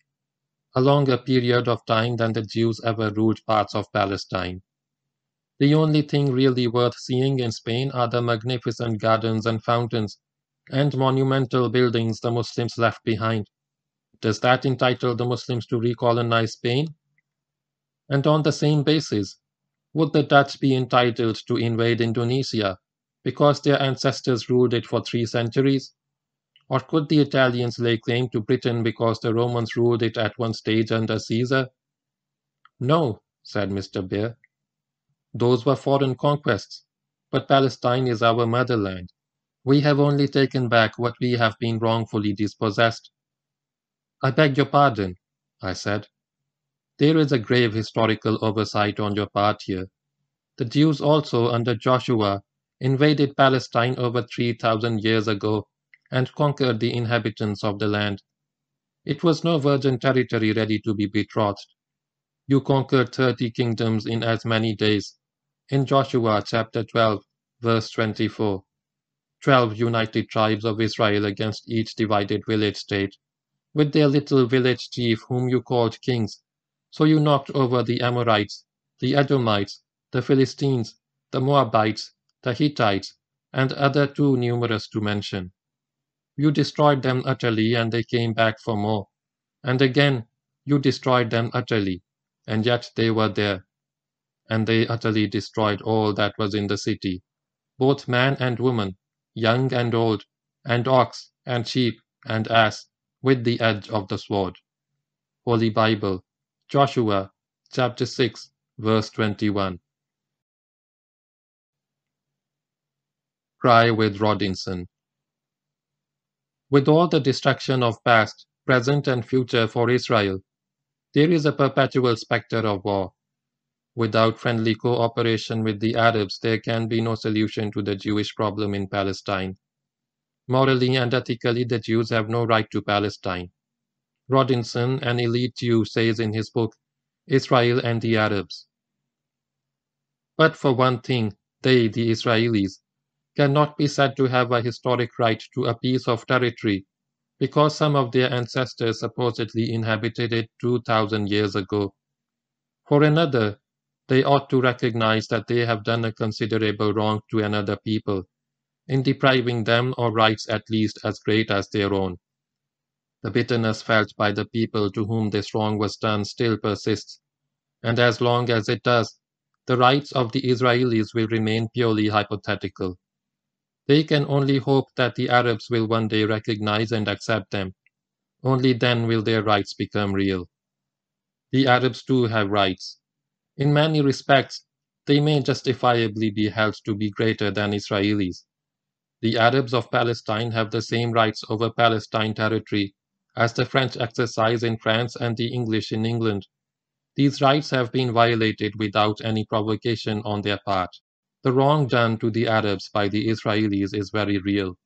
a longer period of time than the Jews ever ruled parts of Palestine. The only thing really worth seeing in Spain are the magnificent gardens and fountains and monumental buildings the Muslims left behind. Does that entitle the Muslims to recolonize Spain? And on the same basis, would the Dutch be entitled to invade Indonesia because their ancestors ruled it for three centuries? Or could the Italians lay claim to Britain because the Romans ruled it at one stage under Caesar? No, said Mr. Bear. Those were foreign conquests, but Palestine is our motherland. We have only taken back what we have been wrongfully dispossessed. I beg your pardon, I said. There is a grave historical oversight on your part here. The Jews also, under Joshua, invaded Palestine over 3,000 years ago and conquered the inhabitants of the land. It was no virgin territory ready to be betrothed. You conquered 30 kingdoms in as many days. In Joshua chapter 12, verse 24 twelve united tribes of Israel against each divided village state, with their little village chief whom you called kings. So you knocked over the Amorites, the Edomites, the Philistines, the Moabites, the Hittites, and other too numerous to mention. You destroyed them utterly, and they came back for more. And again, you destroyed them utterly, and yet they were there. And they utterly destroyed all that was in the city, both man and woman, young and old, and ox, and sheep, and ass, with the edge of the sword. Holy Bible, Joshua chapter 6, verse 21. Cry with Rodinson. With all the destruction of past, present, and future for Israel, there is a perpetual specter of war. Without friendly cooperation with the Arabs, there can be no solution to the Jewish problem in Palestine. Morally and ethically, the Jews have no right to Palestine. Rodinson, an elite Jew, says in his book, Israel and the Arabs. But for one thing, they, the Israelis, cannot be said to have a historic right to a piece of territory because some of their ancestors supposedly inhabited it 2000 years ago. For another, they ought to recognize that they have done a considerable wrong to another people, in depriving them of rights at least as great as their own. The bitterness felt by the people to whom this wrong was done still persists, and as long as it does, the rights of the Israelis will remain purely hypothetical. They can only hope that the Arabs will one day recognize and accept them. Only then will their rights become real. The Arabs too have rights. In many respects, they may justifiably be held to be greater than Israelis. The Arabs of Palestine have the same rights over Palestine territory as the French exercise in France and the English in England. These rights have been violated without any provocation on their part. The wrong done to the Arabs by the Israelis is very real.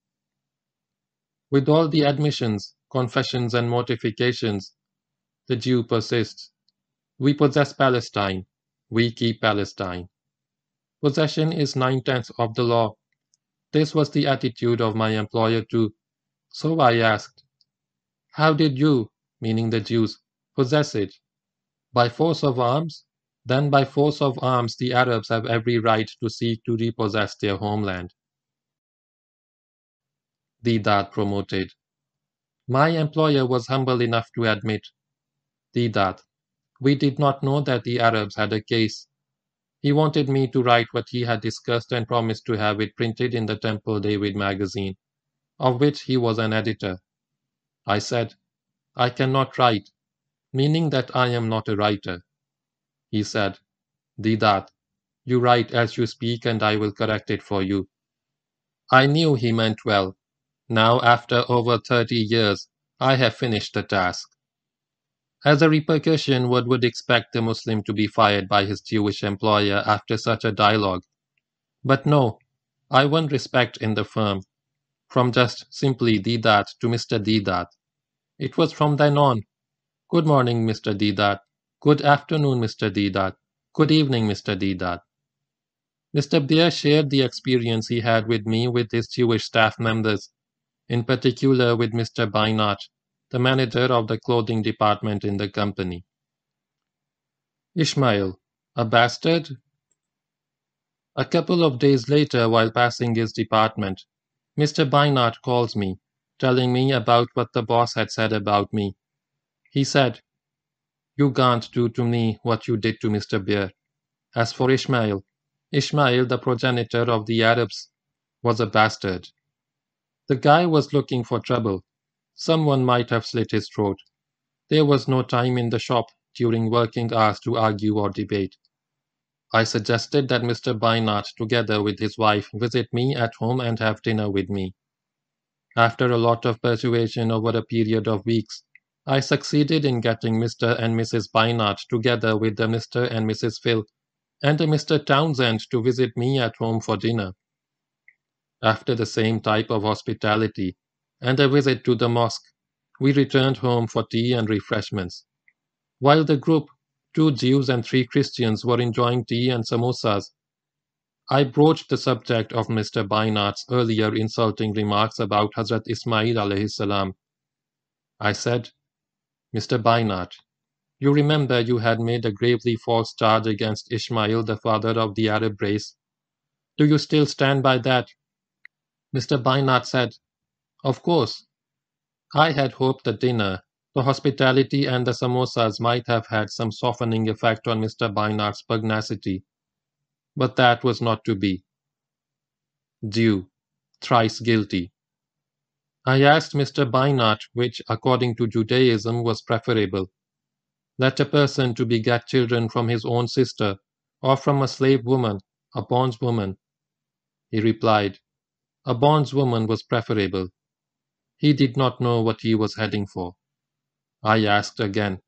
With all the admissions, confessions, and mortifications, the Jew persists. We possess Palestine. We keep Palestine. Possession is nine tenths of the law. This was the attitude of my employer too. So I asked, How did you, meaning the Jews, possess it? By force of arms? then by force of arms the Arabs have every right to seek to repossess their homeland. Deedat promoted. My employer was humble enough to admit, Deedat, we did not know that the Arabs had a case. He wanted me to write what he had discussed and promised to have it printed in the Temple David magazine, of which he was an editor. I said, I cannot write, meaning that I am not a writer. He said, Deedat, you write as you speak and I will correct it for you. I knew he meant well. Now, after over thirty years, I have finished the task. As a repercussion, one would expect the Muslim to be fired by his Jewish employer after such a dialogue. But no, I won respect in the firm, from just simply Deedat to Mr. Deedat. It was from then on, Good morning, Mr. Deedat. Good afternoon, Mr. Deedat. Good evening, Mr. Deedat. Mr. Beer shared the experience he had with me with his Jewish staff members, in particular with Mr. Beinart, the manager of the clothing department in the company. Ishmael, a bastard? A couple of days later, while passing his department, Mr. Beinart calls me, telling me about what the boss had said about me. He said, you can't do to me what you did to Mr. Beer. As for Ishmael, Ishmael, the progenitor of the Arabs, was a bastard. The guy was looking for trouble. Someone might have slit his throat. There was no time in the shop during working hours to argue or debate. I suggested that Mr. Beinart, together with his wife, visit me at home and have dinner with me. After a lot of persuasion over a period of weeks, I succeeded in getting Mr. and Mrs. Beinart together with the Mr. and Mrs. Phil and a Mr. Townsend to visit me at home for dinner. After the same type of hospitality and a visit to the mosque, we returned home for tea and refreshments. While the group, two Jews and three Christians, were enjoying tea and samosas, I broached the subject of Mr. Beinart's earlier insulting remarks about Hazrat Ismail alayhi salam. I said, Mr. Beinart, you remember you had made a gravely false charge against Ishmael, the father of the Arab race. Do you still stand by that? Mr. Beinart said, Of course. I had hoped the dinner, the hospitality, and the samosas might have had some softening effect on Mr. Beinart's pugnacity. But that was not to be. Jew, thrice guilty. I asked Mr. Beinart which, according to Judaism, was preferable that a person to beget children from his own sister, or from a slave woman, a bondswoman. He replied, a bondswoman was preferable. He did not know what he was heading for. I asked again,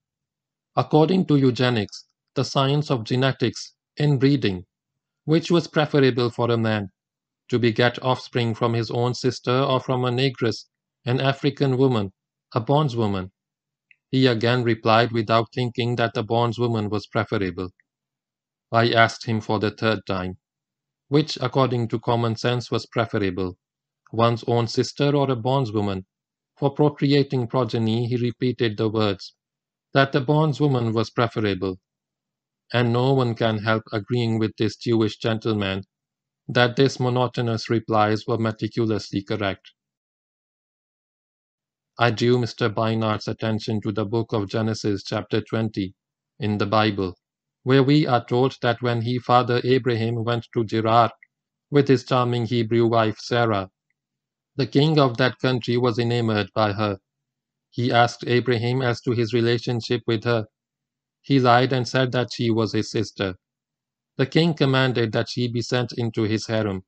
according to eugenics, the science of genetics, inbreeding, which was preferable for a man, to beget offspring from his own sister or from a negress, an African woman, a bondswoman. He again replied without thinking that the bondswoman was preferable. I asked him for the third time, Which, according to common sense, was preferable? One's own sister or a bondswoman? For procreating progeny, he repeated the words that the bondswoman was preferable. And no one can help agreeing with this Jewish gentleman that these monotonous replies were meticulously correct. I drew Mr. Beinart's attention to the book of Genesis, chapter 20, in the Bible, where we are told that when he, Father Abraham, went to Gerar with his charming Hebrew wife Sarah, the king of that country was enamored by her. He asked Abraham as to his relationship with her. He lied and said that she was his sister. The king commanded that she be sent into his harem,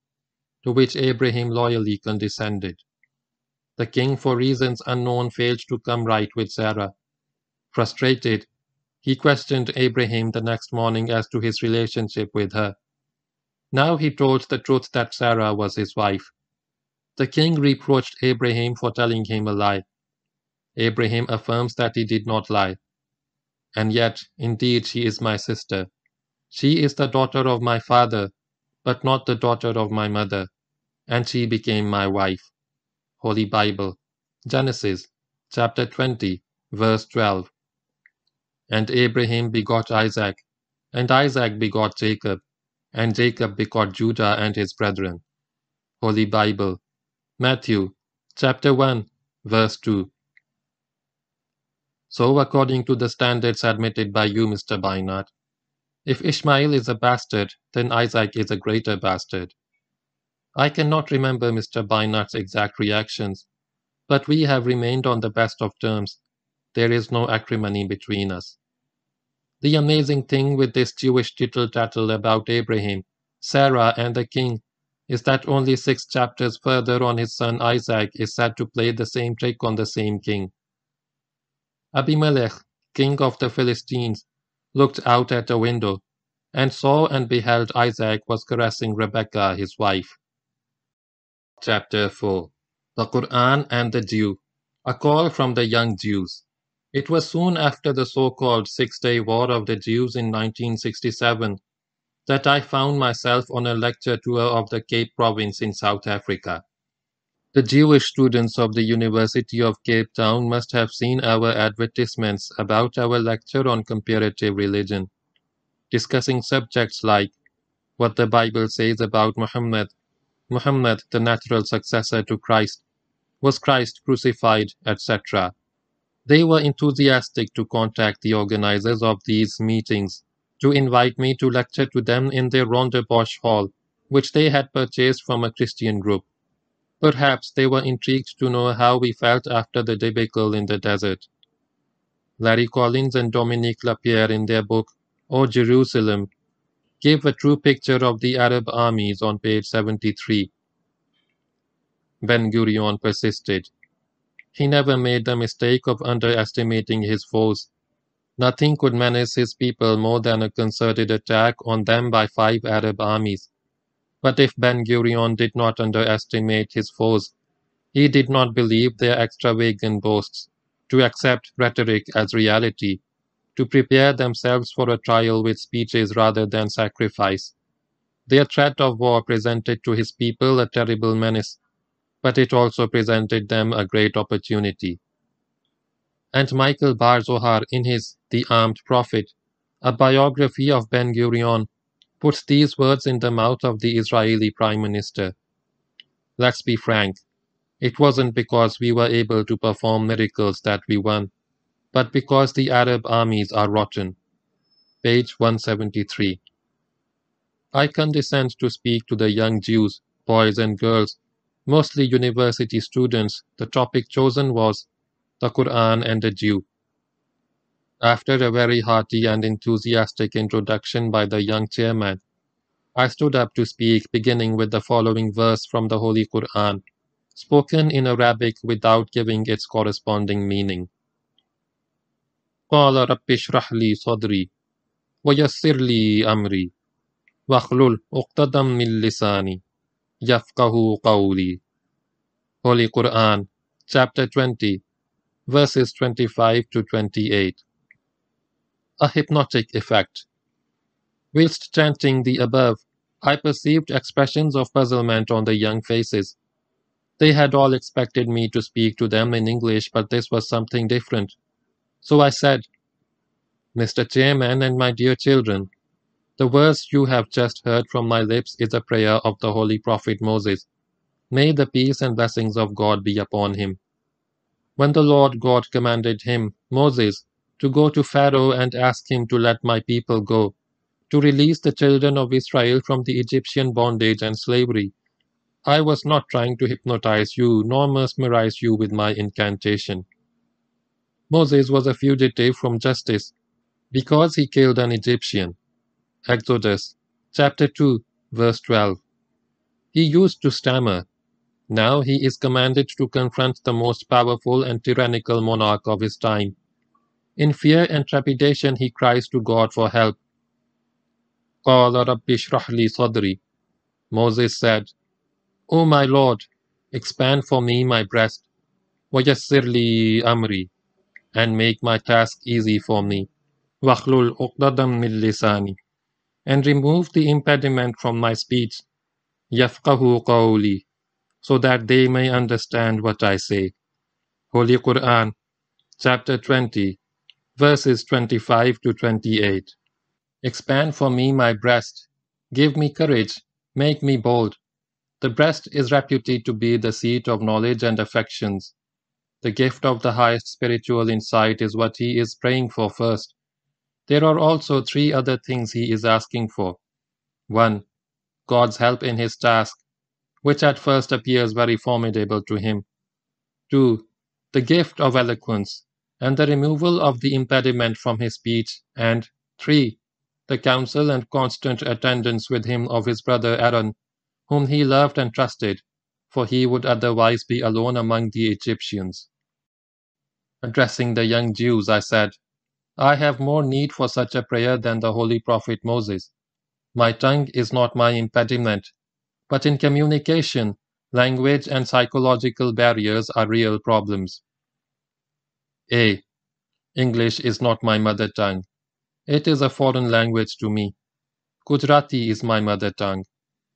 to which Abraham loyally condescended. The king, for reasons unknown, failed to come right with Sarah. Frustrated, he questioned Abraham the next morning as to his relationship with her. Now he told the truth that Sarah was his wife. The king reproached Abraham for telling him a lie. Abraham affirms that he did not lie. And yet, indeed, she is my sister. She is the daughter of my father, but not the daughter of my mother, and she became my wife. Holy Bible, Genesis chapter 20, verse 12. And Abraham begot Isaac, and Isaac begot Jacob, and Jacob begot Judah and his brethren. Holy Bible, Matthew chapter 1, verse 2. So, according to the standards admitted by you, Mr. Beinart, if Ishmael is a bastard, then Isaac is a greater bastard. I cannot remember Mr. Beinart's exact reactions, but we have remained on the best of terms. There is no acrimony between us. The amazing thing with this Jewish tittle tattle about Abraham, Sarah, and the king is that only six chapters further on his son Isaac is said to play the same trick on the same king. Abimelech, king of the Philistines, looked out at a window and saw and beheld Isaac was caressing Rebekah, his wife. Chapter 4 The Quran and the Jew A call from the young Jews. It was soon after the so called Six Day War of the Jews in 1967 that I found myself on a lecture tour of the Cape Province in South Africa. The Jewish students of the University of Cape Town must have seen our advertisements about our lecture on comparative religion, discussing subjects like what the Bible says about Muhammad Muhammad, the natural successor to Christ, was Christ crucified, etc. They were enthusiastic to contact the organizers of these meetings to invite me to lecture to them in their Rondebosch hall, which they had purchased from a Christian group. Perhaps they were intrigued to know how we felt after the debacle in the desert. Larry Collins and Dominique Lapierre, in their book, O Jerusalem, gave a true picture of the Arab armies on page 73. Ben Gurion persisted. He never made the mistake of underestimating his foes. Nothing could menace his people more than a concerted attack on them by five Arab armies. But if Ben Gurion did not underestimate his foes, he did not believe their extravagant boasts, to accept rhetoric as reality, to prepare themselves for a trial with speeches rather than sacrifice. Their threat of war presented to his people a terrible menace, but it also presented them a great opportunity. And Michael Bar Zohar, in his The Armed Prophet, a biography of Ben Gurion, puts these words in the mouth of the Israeli Prime Minister. Let's be frank, it wasn't because we were able to perform miracles that we won but because the Arab armies are rotten. Page 173. I condescend to speak to the young Jews, boys and girls, mostly university students. The topic chosen was the Quran and the Jew. After a very hearty and enthusiastic introduction by the young chairman, I stood up to speak, beginning with the following verse from the Holy Quran, spoken in Arabic without giving its corresponding meaning. قال رب اشرح لي صدري ويسر لي أمري واحلل عقدة من لساني يفقه قولي Holy Quran, chapter 20, verses 25 to 28. A hypnotic effect. Whilst chanting the above, I perceived expressions of puzzlement on the young faces. They had all expected me to speak to them in English, but this was something different. So I said, Mr. Chairman and my dear children, the verse you have just heard from my lips is a prayer of the Holy Prophet Moses. May the peace and blessings of God be upon him. When the Lord God commanded him, Moses, to go to Pharaoh and ask him to let my people go, to release the children of Israel from the Egyptian bondage and slavery, I was not trying to hypnotize you nor mesmerize you with my incantation. Moses was a fugitive from justice because he killed an Egyptian. Exodus chapter 2, verse 12. He used to stammer. Now he is commanded to confront the most powerful and tyrannical monarch of his time. In fear and trepidation, he cries to God for help. Moses said, O my Lord, expand for me my breast, وَيَسِّرْ amri, and make my task easy for me. وَخْلُلْ عُقْدَةً مِنْ لِسَانِي And remove the impediment from my speech, يَفْقَهُ قَوْلِي so that they may understand what I say. Holy Quran, chapter 20, verses 25 to 28. Expand for me my breast, give me courage, make me bold, the breast is reputed to be the seat of knowledge and affections. The gift of the highest spiritual insight is what he is praying for first. There are also three other things he is asking for. 1. God's help in his task, which at first appears very formidable to him. 2. The gift of eloquence, and the removal of the impediment from his speech. And 3. The counsel and constant attendance with him of his brother Aaron, whom he loved and trusted, for he would otherwise be alone among the Egyptians. Addressing the young Jews, I said, I have more need for such a prayer than the holy prophet Moses. My tongue is not my impediment, but in communication, language and psychological barriers are real problems. A. English is not my mother tongue. It is a foreign language to me. Gujarati is my mother tongue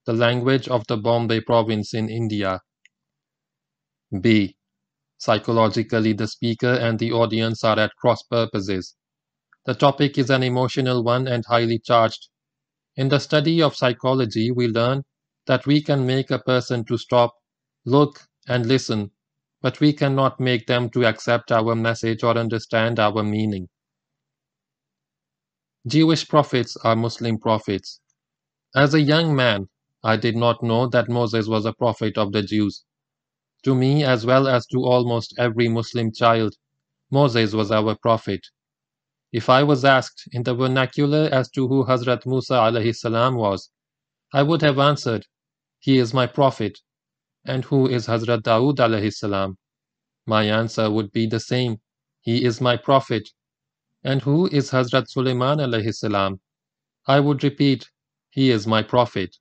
the language of the Bombay province in India. B. Psychologically, the speaker and the audience are at cross purposes. The topic is an emotional one and highly charged. In the study of psychology, we learn that we can make a person to stop, look, and listen, but we cannot make them to accept our message or understand our meaning. Jewish prophets are Muslim prophets. As a young man, I did not know that Moses was a prophet of the Jews. To me, as well as to almost every Muslim child, Moses was our prophet. If I was asked in the vernacular as to who Hazrat Musa alayhi salam was, I would have answered, He is my prophet. And who is Hazrat Dawood alayhi salam? My answer would be the same. He is my prophet. And who is Hazrat Sulaiman alayhi salam? I would repeat, He is my prophet.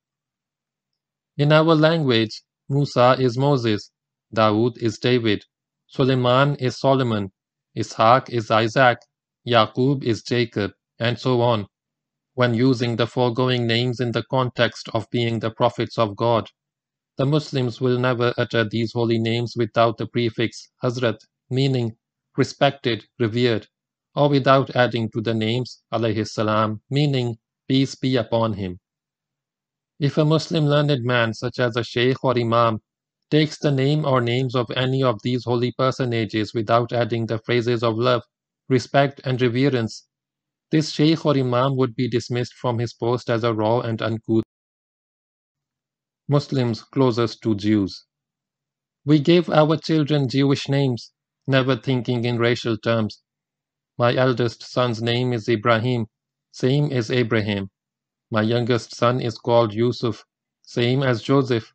In our language, Musa is Moses, Dawood is David, Suleiman is Solomon, Ishaq is Isaac, Yaqub is Jacob, and so on, when using the foregoing names in the context of being the prophets of God. The Muslims will never utter these holy names without the prefix Hazrat, meaning respected, revered, or without adding to the names alayhi salam, meaning peace be upon him. If a Muslim learned man, such as a sheikh or imam, takes the name or names of any of these holy personages without adding the phrases of love, respect, and reverence, this sheikh or imam would be dismissed from his post as a raw and uncouth. Muslims closest to Jews. We gave our children Jewish names, never thinking in racial terms. My eldest son's name is Ibrahim, same as Abraham. My youngest son is called Yusuf, same as Joseph.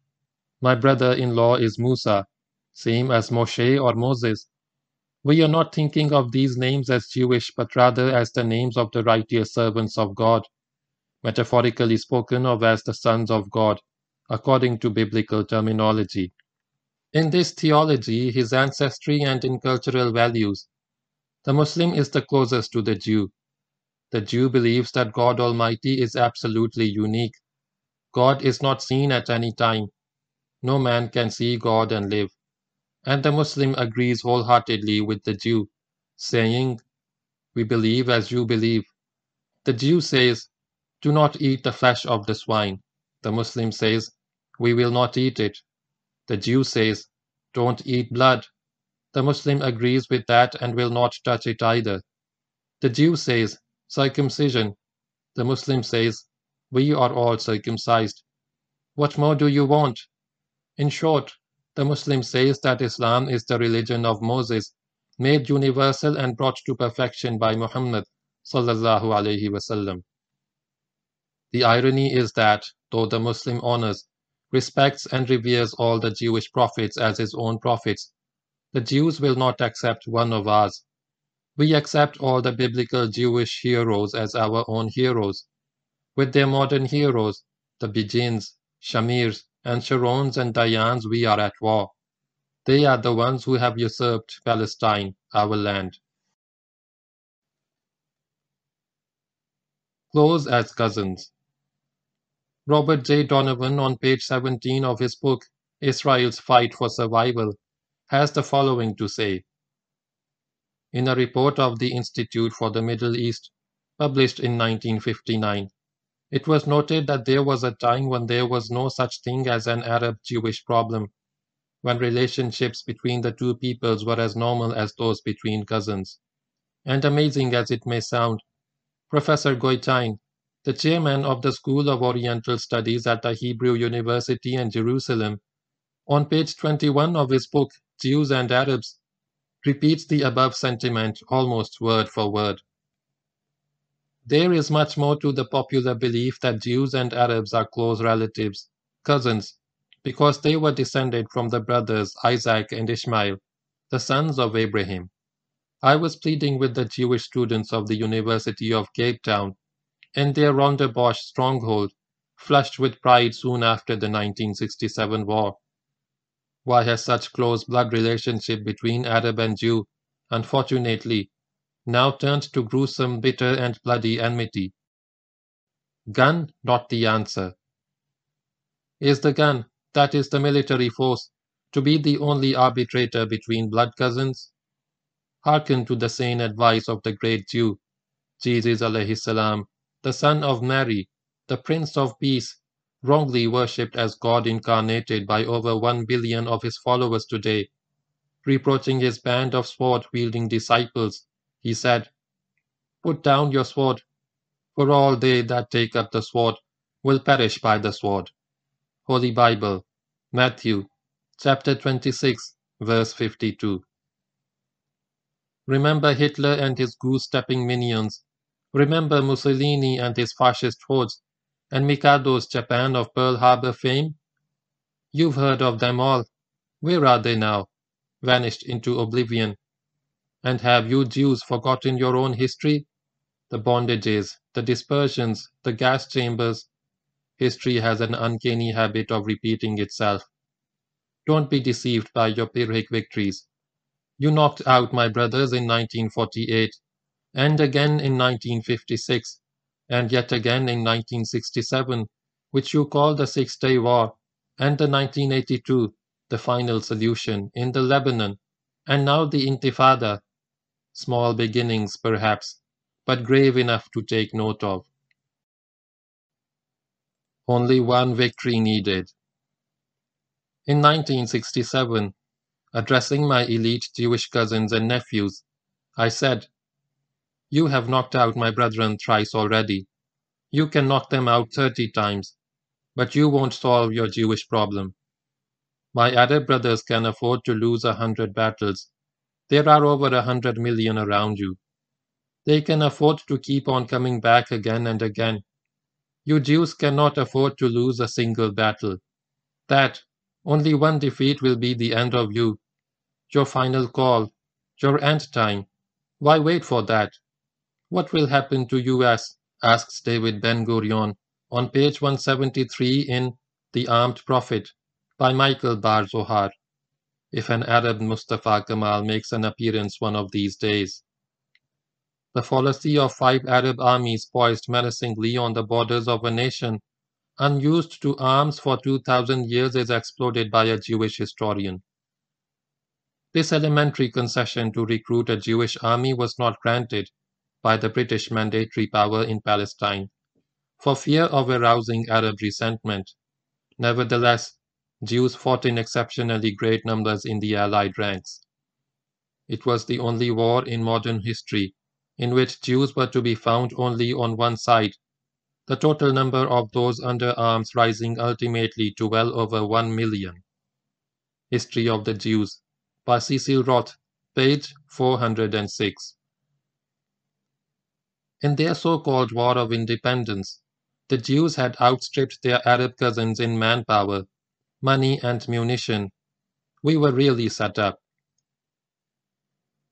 My brother-in-law is Musa, same as Moshe or Moses. We are not thinking of these names as Jewish, but rather as the names of the righteous servants of God, metaphorically spoken of as the sons of God, according to biblical terminology. In this theology, his ancestry and in cultural values, the Muslim is the closest to the Jew. The Jew believes that God Almighty is absolutely unique. God is not seen at any time. No man can see God and live. And the Muslim agrees wholeheartedly with the Jew, saying, We believe as you believe. The Jew says, Do not eat the flesh of the swine. The Muslim says, We will not eat it. The Jew says, Don't eat blood. The Muslim agrees with that and will not touch it either. The Jew says, Circumcision. The Muslim says, We are all circumcised. What more do you want? In short, the Muslim says that Islam is the religion of Moses, made universal and brought to perfection by Muhammad sallallahu alaihi wasallam. The irony is that, though the Muslim honors, respects and reveres all the Jewish prophets as his own prophets, the Jews will not accept one of ours. We accept all the biblical Jewish heroes as our own heroes. With their modern heroes, the Begins, Shamirs, and Sharons and Dayans we are at war. They are the ones who have usurped Palestine, our land. Close as cousins. Robert J. Donovan, on page 17 of his book, Israel's Fight for Survival, has the following to say. In a report of the Institute for the Middle East, published in 1959, it was noted that there was a time when there was no such thing as an Arab Jewish problem, when relationships between the two peoples were as normal as those between cousins. And amazing as it may sound, Professor Goitein, the chairman of the School of Oriental Studies at the Hebrew University in Jerusalem, on page 21 of his book, Jews and Arabs, repeats the above sentiment almost word for word. There is much more to the popular belief that Jews and Arabs are close relatives, cousins, because they were descended from the brothers Isaac and Ishmael, the sons of Abraham. I was pleading with the Jewish students of the University of Cape Town and their Rondebosch stronghold, flushed with pride soon after the 1967 war. Why has such close blood relationship between Arab and Jew, unfortunately, now turned to gruesome, bitter, and bloody enmity. Gun not the answer. Is the gun, that is the military force, to be the only arbitrator between blood cousins? Hearken to the sane advice of the great Jew, Jesus alayhi salam, the son of Mary, the Prince of Peace, wrongly worshipped as God incarnated by over one billion of his followers today, reproaching his band of sword wielding disciples he said, Put down your sword, for all they that take up the sword will perish by the sword. Holy Bible, Matthew, chapter 26, verse 52. Remember Hitler and his goose-stepping minions. Remember Mussolini and his fascist hordes, and Mikado's Japan of Pearl Harbor fame? You've heard of them all. Where are they now? Vanished into oblivion. And have you Jews forgotten your own history? The bondages, the dispersions, the gas chambers. History has an uncanny habit of repeating itself. Don't be deceived by your Pyrrhic victories. You knocked out my brothers in 1948, and again in 1956, and yet again in 1967, which you call the Six Day War, and the 1982, the final solution, in the Lebanon, and now the Intifada, Small beginnings, perhaps, but grave enough to take note of. Only one victory needed. In 1967, addressing my elite Jewish cousins and nephews, I said, You have knocked out my brethren thrice already. You can knock them out thirty times, but you won't solve your Jewish problem. My Arab brothers can afford to lose a hundred battles there are over a hundred million around you. They can afford to keep on coming back again and again. You Jews cannot afford to lose a single battle. That, only one defeat will be the end of you. Your final call, your end time. Why wait for that? What will happen to US? asks David Ben Gurion on page 173 in The Armed Prophet by Michael Bar Zohar if an Arab Mustafa Kemal makes an appearance one of these days. The fallacy of five Arab armies poised menacingly on the borders of a nation unused to arms for 2000 years is exploded by a Jewish historian. This elementary concession to recruit a Jewish army was not granted by the British mandatory power in Palestine for fear of arousing Arab resentment. Nevertheless, Jews fought in exceptionally great numbers in the Allied ranks. It was the only war in modern history in which Jews were to be found only on one side, the total number of those under arms rising ultimately to well over one million. History of the Jews by Cecil Roth, page 406. In their so-called War of Independence, the Jews had outstripped their Arab cousins in manpower, money, and munition. We were really set up.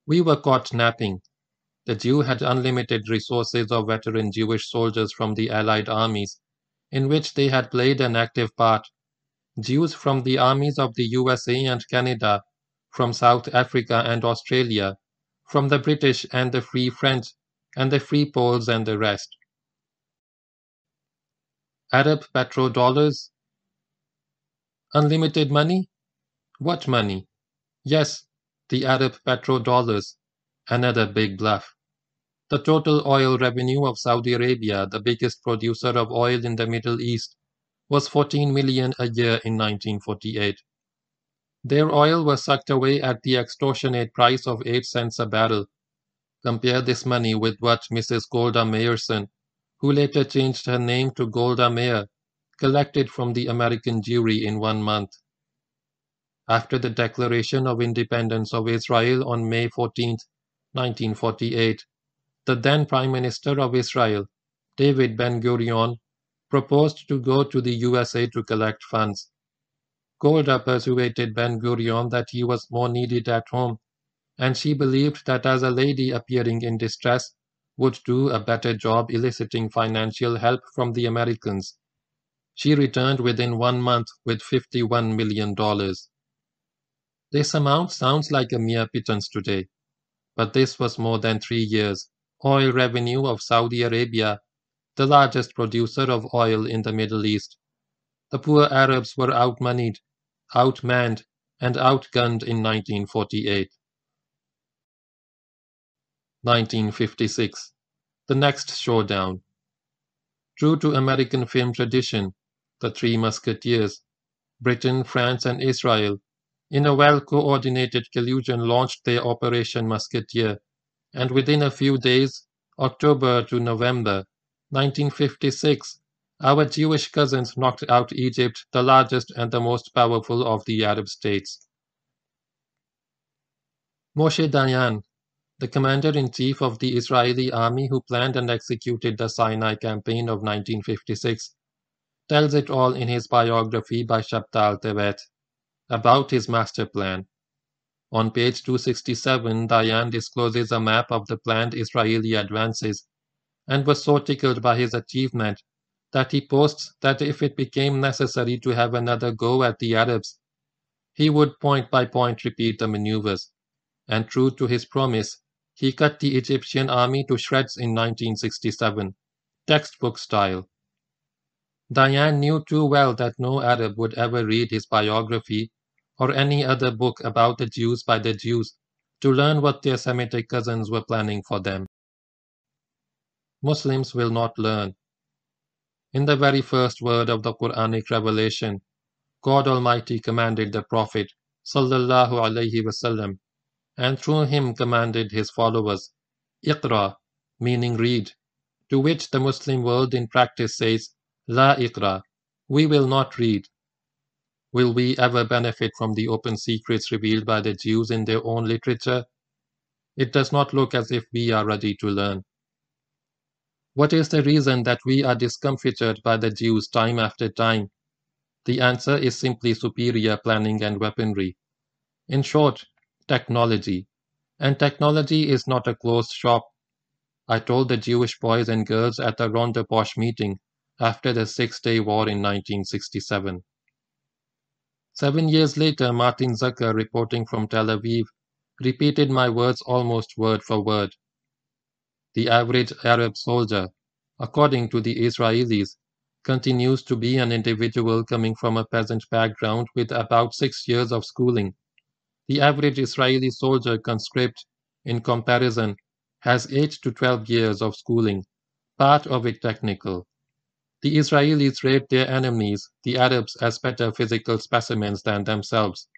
We were caught napping. The Jew had unlimited resources of veteran Jewish soldiers from the Allied armies, in which they had played an active part. Jews from the armies of the USA and Canada, from South Africa and Australia, from the British and the Free French, and the Free Poles and the rest. Arab petrodollars? Unlimited money? What money? Yes, the Arab petrodollars. Another big bluff. The total oil revenue of Saudi Arabia, the biggest producer of oil in the Middle East, was 14 million a year in 1948. Their oil was sucked away at the extortionate price of 8 cents a barrel. Compare this money with what Mrs. Golda Meyerson, who later changed her name to Golda Meir, collected from the American Jewry in one month. After the declaration of independence of Israel on May 14, 1948, the then Prime Minister of Israel, David Ben Gurion, proposed to go to the USA to collect funds. Golda persuaded Ben Gurion that he was more needed at home, and she believed that as a lady appearing in distress, would do a better job eliciting financial help from the Americans. She returned within one month with $51 million. This amount sounds like a mere pittance today, but this was more than three years' oil revenue of Saudi Arabia, the largest producer of oil in the Middle East. The poor Arabs were outmoneyed, outmanned, and outgunned in 1948. 1956, the next showdown. True to American film tradition, the Three Musketeers, Britain, France, and Israel, in a well coordinated collusion, launched their Operation Musketeer, and within a few days, October to November 1956, our Jewish cousins knocked out Egypt, the largest and the most powerful of the Arab states. Moshe Dayan, the commander-in-chief of the Israeli army who planned and executed the Sinai campaign of 1956, tells it all in his biography by Shabtai Tevet about his master plan. On page 267, Dayan discloses a map of the planned Israeli advances and was so tickled by his achievement that he posts that if it became necessary to have another go at the Arabs, he would point by point repeat the maneuvers. And true to his promise, he cut the Egyptian army to shreds in 1967, textbook style. Dayan knew too well that no Arab would ever read his biography or any other book about the Jews by the Jews to learn what their Semitic cousins were planning for them. Muslims will not learn. In the very first word of the Quranic revelation, God Almighty commanded the Prophet sallallahu alaihi wasallam and through him commanded his followers, Iqra, meaning read, to which the Muslim world in practice says, La Iqra, we will not read. Will we ever benefit from the open secrets revealed by the Jews in their own literature? It does not look as if we are ready to learn. What is the reason that we are discomfited by the Jews time after time? The answer is simply superior planning and weaponry. In short, technology. And technology is not a closed shop. I told the Jewish boys and girls at the Ronde Bosch meeting after the Six Day War in 1967. Seven years later, Martin Zucker, reporting from Tel Aviv, repeated my words almost word for word. The average Arab soldier, according to the Israelis, continues to be an individual coming from a peasant background with about six years of schooling. The average Israeli soldier conscript, in comparison, has 8 to 12 years of schooling, part of it technical. The Israelis rate their enemies, the Arabs, as better physical specimens than themselves.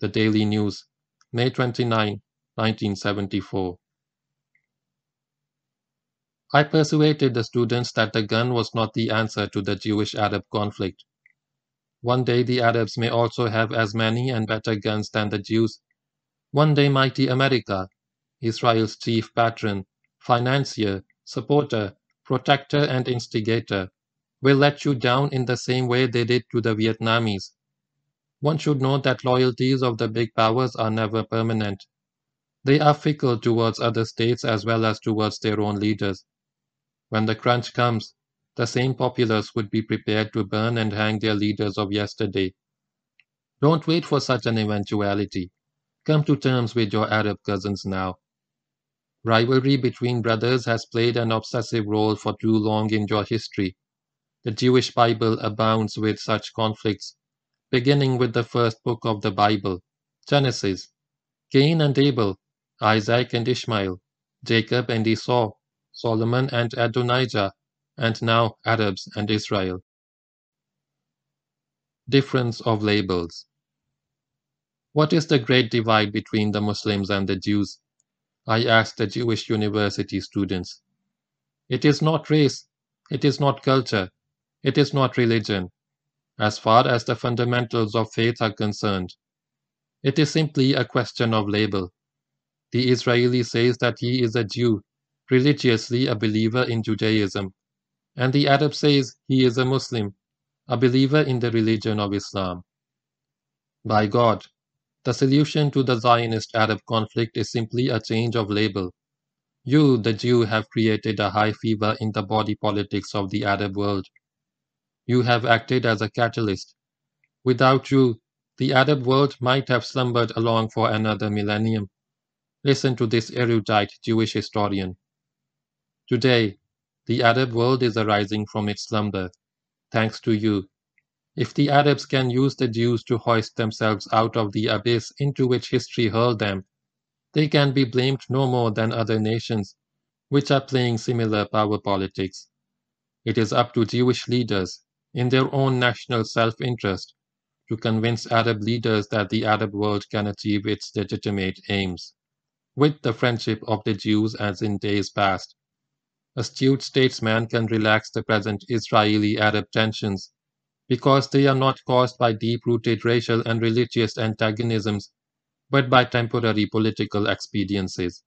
The Daily News, May 29, 1974. I persuaded the students that the gun was not the answer to the Jewish Arab conflict. One day the Arabs may also have as many and better guns than the Jews. One day mighty America, Israel's chief patron, financier, supporter, protector, and instigator, will let you down in the same way they did to the Vietnamese. One should know that loyalties of the big powers are never permanent. They are fickle towards other states as well as towards their own leaders. When the crunch comes, the same populace would be prepared to burn and hang their leaders of yesterday. Don't wait for such an eventuality. Come to terms with your Arab cousins now. Rivalry between brothers has played an obsessive role for too long in your history. The Jewish Bible abounds with such conflicts, beginning with the first book of the Bible, Genesis, Cain and Abel, Isaac and Ishmael, Jacob and Esau, Solomon and Adonijah, and now Arabs and Israel. Difference of labels. What is the great divide between the Muslims and the Jews? I asked the Jewish university students. It is not race, it is not culture, it is not religion, as far as the fundamentals of faith are concerned. It is simply a question of label. The Israeli says that he is a Jew religiously a believer in Judaism, and the Arab says he is a Muslim, a believer in the religion of Islam. By God, the solution to the Zionist Arab conflict is simply a change of label. You, the Jew, have created a high fever in the body politics of the Arab world. You have acted as a catalyst. Without you, the Arab world might have slumbered along for another millennium. Listen to this erudite Jewish historian. Today, the Arab world is arising from its slumber, thanks to you. If the Arabs can use the Jews to hoist themselves out of the abyss into which history hurled them, they can be blamed no more than other nations, which are playing similar power politics. It is up to Jewish leaders, in their own national self interest, to convince Arab leaders that the Arab world can achieve its legitimate aims, with the friendship of the Jews as in days past astute statesman can relax the present Israeli Arab tensions because they are not caused by deep rooted racial and religious antagonisms, but by temporary political expediencies.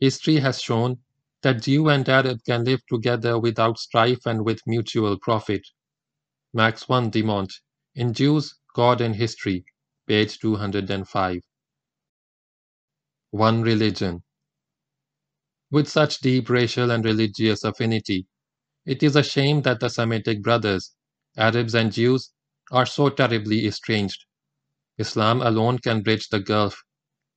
History has shown that Jew and Arab can live together without strife and with mutual profit. Max van Dimont, in Jews, God and History, page 205. One religion. With such deep racial and religious affinity, it is a shame that the Semitic brothers, Arabs and Jews, are so terribly estranged. Islam alone can bridge the gulf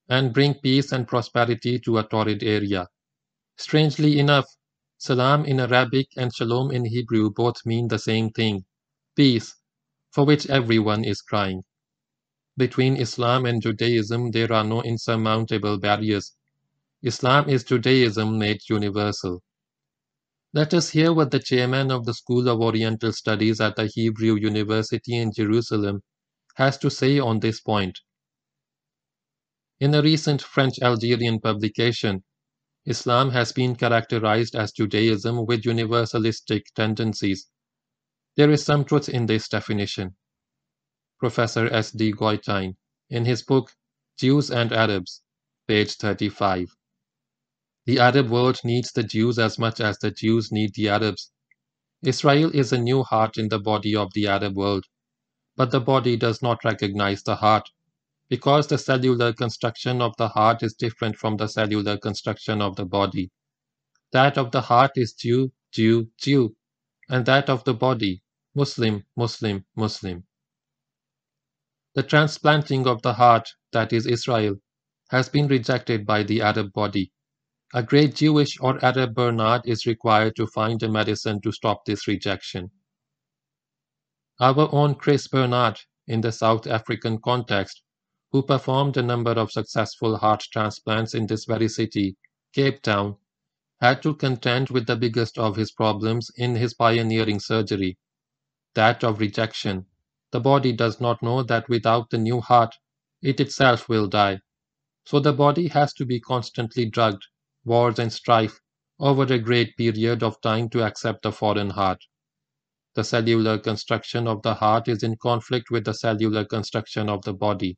and bring peace and prosperity to a torrid area. Strangely enough, salam in Arabic and shalom in Hebrew both mean the same thing peace, for which everyone is crying. Between Islam and Judaism, there are no insurmountable barriers Islam is Judaism made universal. Let us hear what the chairman of the School of Oriental Studies at the Hebrew University in Jerusalem has to say on this point. In a recent French Algerian publication, Islam has been characterized as Judaism with universalistic tendencies. There is some truth in this definition. Professor S. D. Goitein, in his book Jews and Arabs, page 35. The Arab world needs the Jews as much as the Jews need the Arabs. Israel is a new heart in the body of the Arab world, but the body does not recognize the heart because the cellular construction of the heart is different from the cellular construction of the body. That of the heart is Jew, Jew, Jew, and that of the body, Muslim, Muslim, Muslim. The transplanting of the heart, that is Israel, has been rejected by the Arab body A great Jewish or Arab Barnard is required to find a medicine to stop this rejection. Our own Chris Barnard, in the South African context, who performed a number of successful heart transplants in this very city, Cape Town, had to contend with the biggest of his problems in his pioneering surgery that of rejection. The body does not know that without the new heart, it itself will die. So the body has to be constantly drugged, wars and strife, over a great period of time to accept the foreign heart. The cellular construction of the heart is in conflict with the cellular construction of the body.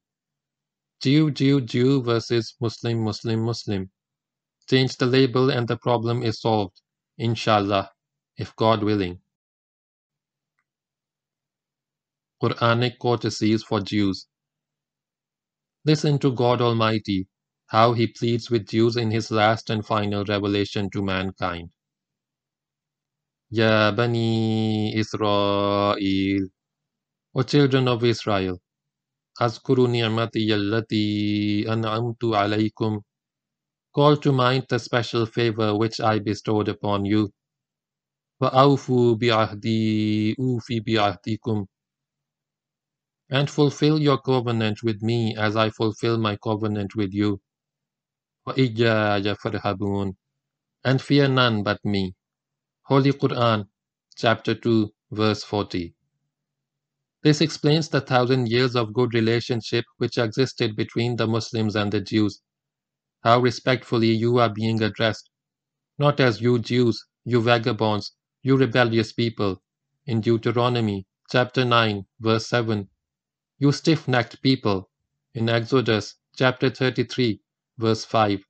Jew, Jew, Jew versus Muslim, Muslim, Muslim. Change the label and the problem is solved, inshallah, if God willing. Quranic courtesies for Jews. Listen to God Almighty, how He pleads with Jews in His last and final revelation to mankind. Ya Bani Israel, O children of Israel, Azkuru ni'mati allati an'amtu alaykum. Call to mind the special favor which I bestowed upon you. Wa'awfu bi'ahdi ufi bi'ahdikum and fulfill your covenant with me as I fulfill my covenant with you. And fear none but me. Holy Quran, chapter 2, verse 40. This explains the thousand years of good relationship which existed between the Muslims and the Jews. How respectfully you are being addressed, not as you Jews, you vagabonds, you rebellious people, in Deuteronomy chapter 9, verse 7 you stiff necked people, in Exodus chapter 33, verse 5.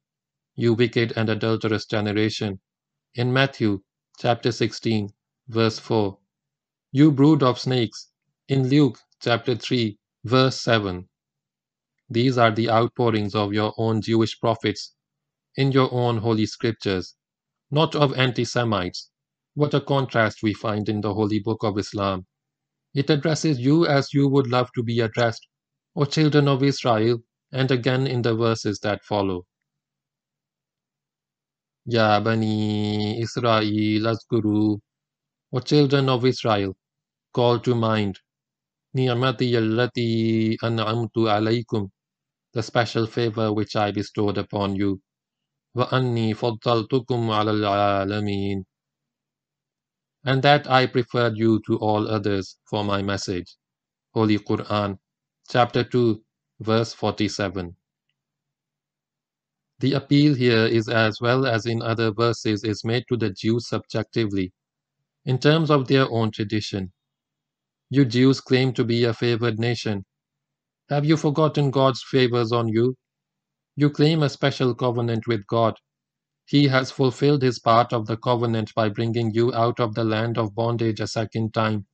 You wicked and adulterous generation, in Matthew chapter 16, verse 4. You brood of snakes, in Luke chapter 3, verse 7. These are the outpourings of your own Jewish prophets in your own holy scriptures, not of anti Semites. What a contrast we find in the holy book of Islam. It addresses you as you would love to be addressed, O children of Israel, and again in the verses that follow. Ya Bani Israel Azguru, O children of Israel, call to mind Ni'mati allati an'amtu alaykum, the special favor which I bestowed upon you. Wa anni faddaltukum ala al-alamin and that I preferred you to all others for my message. Holy Quran, chapter 2, verse 47. The appeal here is as well as in other verses is made to the Jews subjectively, in terms of their own tradition. You Jews claim to be a favored nation. Have you forgotten God's favors on you? You claim a special covenant with God, he has fulfilled his part of the covenant by bringing you out of the land of bondage a second time.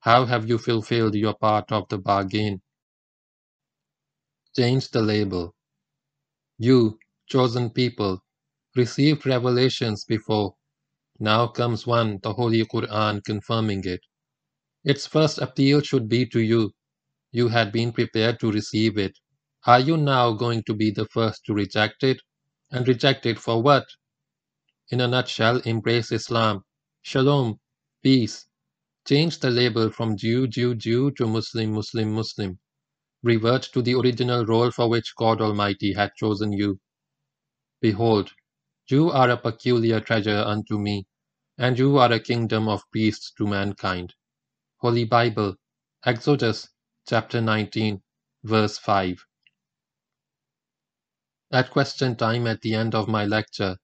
How have you fulfilled your part of the bargain? Change the label. You, chosen people, received revelations before. Now comes one, the Holy Quran, confirming it. Its first appeal should be to you. You had been prepared to receive it. Are you now going to be the first to reject it? and reject it for what? In a nutshell, embrace Islam. Shalom, peace. Change the label from Jew, Jew, Jew to Muslim, Muslim, Muslim. Revert to the original role for which God Almighty had chosen you. Behold, you are a peculiar treasure unto me, and you are a kingdom of priests to mankind. Holy Bible, Exodus chapter 19, verse 5. At question time at the end of my lecture,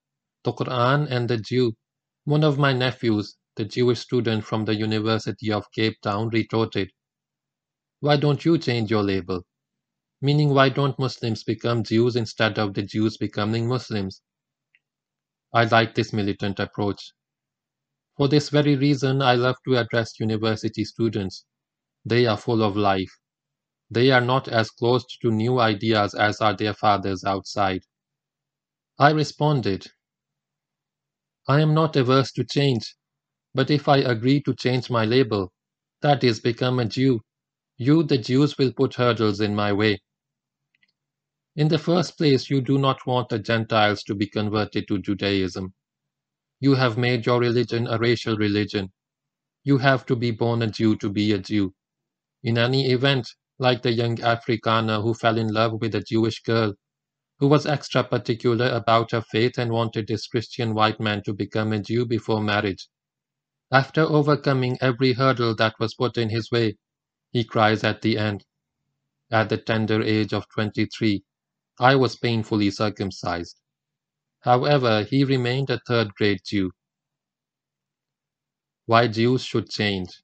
the Quran and the Jew, one of my nephews, the Jewish student from the University of Cape Town, retorted, Why don't you change your label? Meaning, why don't Muslims become Jews instead of the Jews becoming Muslims? I like this militant approach. For this very reason, I love to address university students. They are full of life. They are not as closed to new ideas as are their fathers outside. I responded, I am not averse to change, but if I agree to change my label, that is, become a Jew, you, the Jews, will put hurdles in my way. In the first place, you do not want the Gentiles to be converted to Judaism. You have made your religion a racial religion. You have to be born a Jew to be a Jew. In any event, like the young Afrikaner who fell in love with a Jewish girl, who was extra particular about her faith and wanted this Christian white man to become a Jew before marriage. After overcoming every hurdle that was put in his way, he cries at the end, At the tender age of 23, I was painfully circumcised. However, he remained a third grade Jew. Why Jews should change.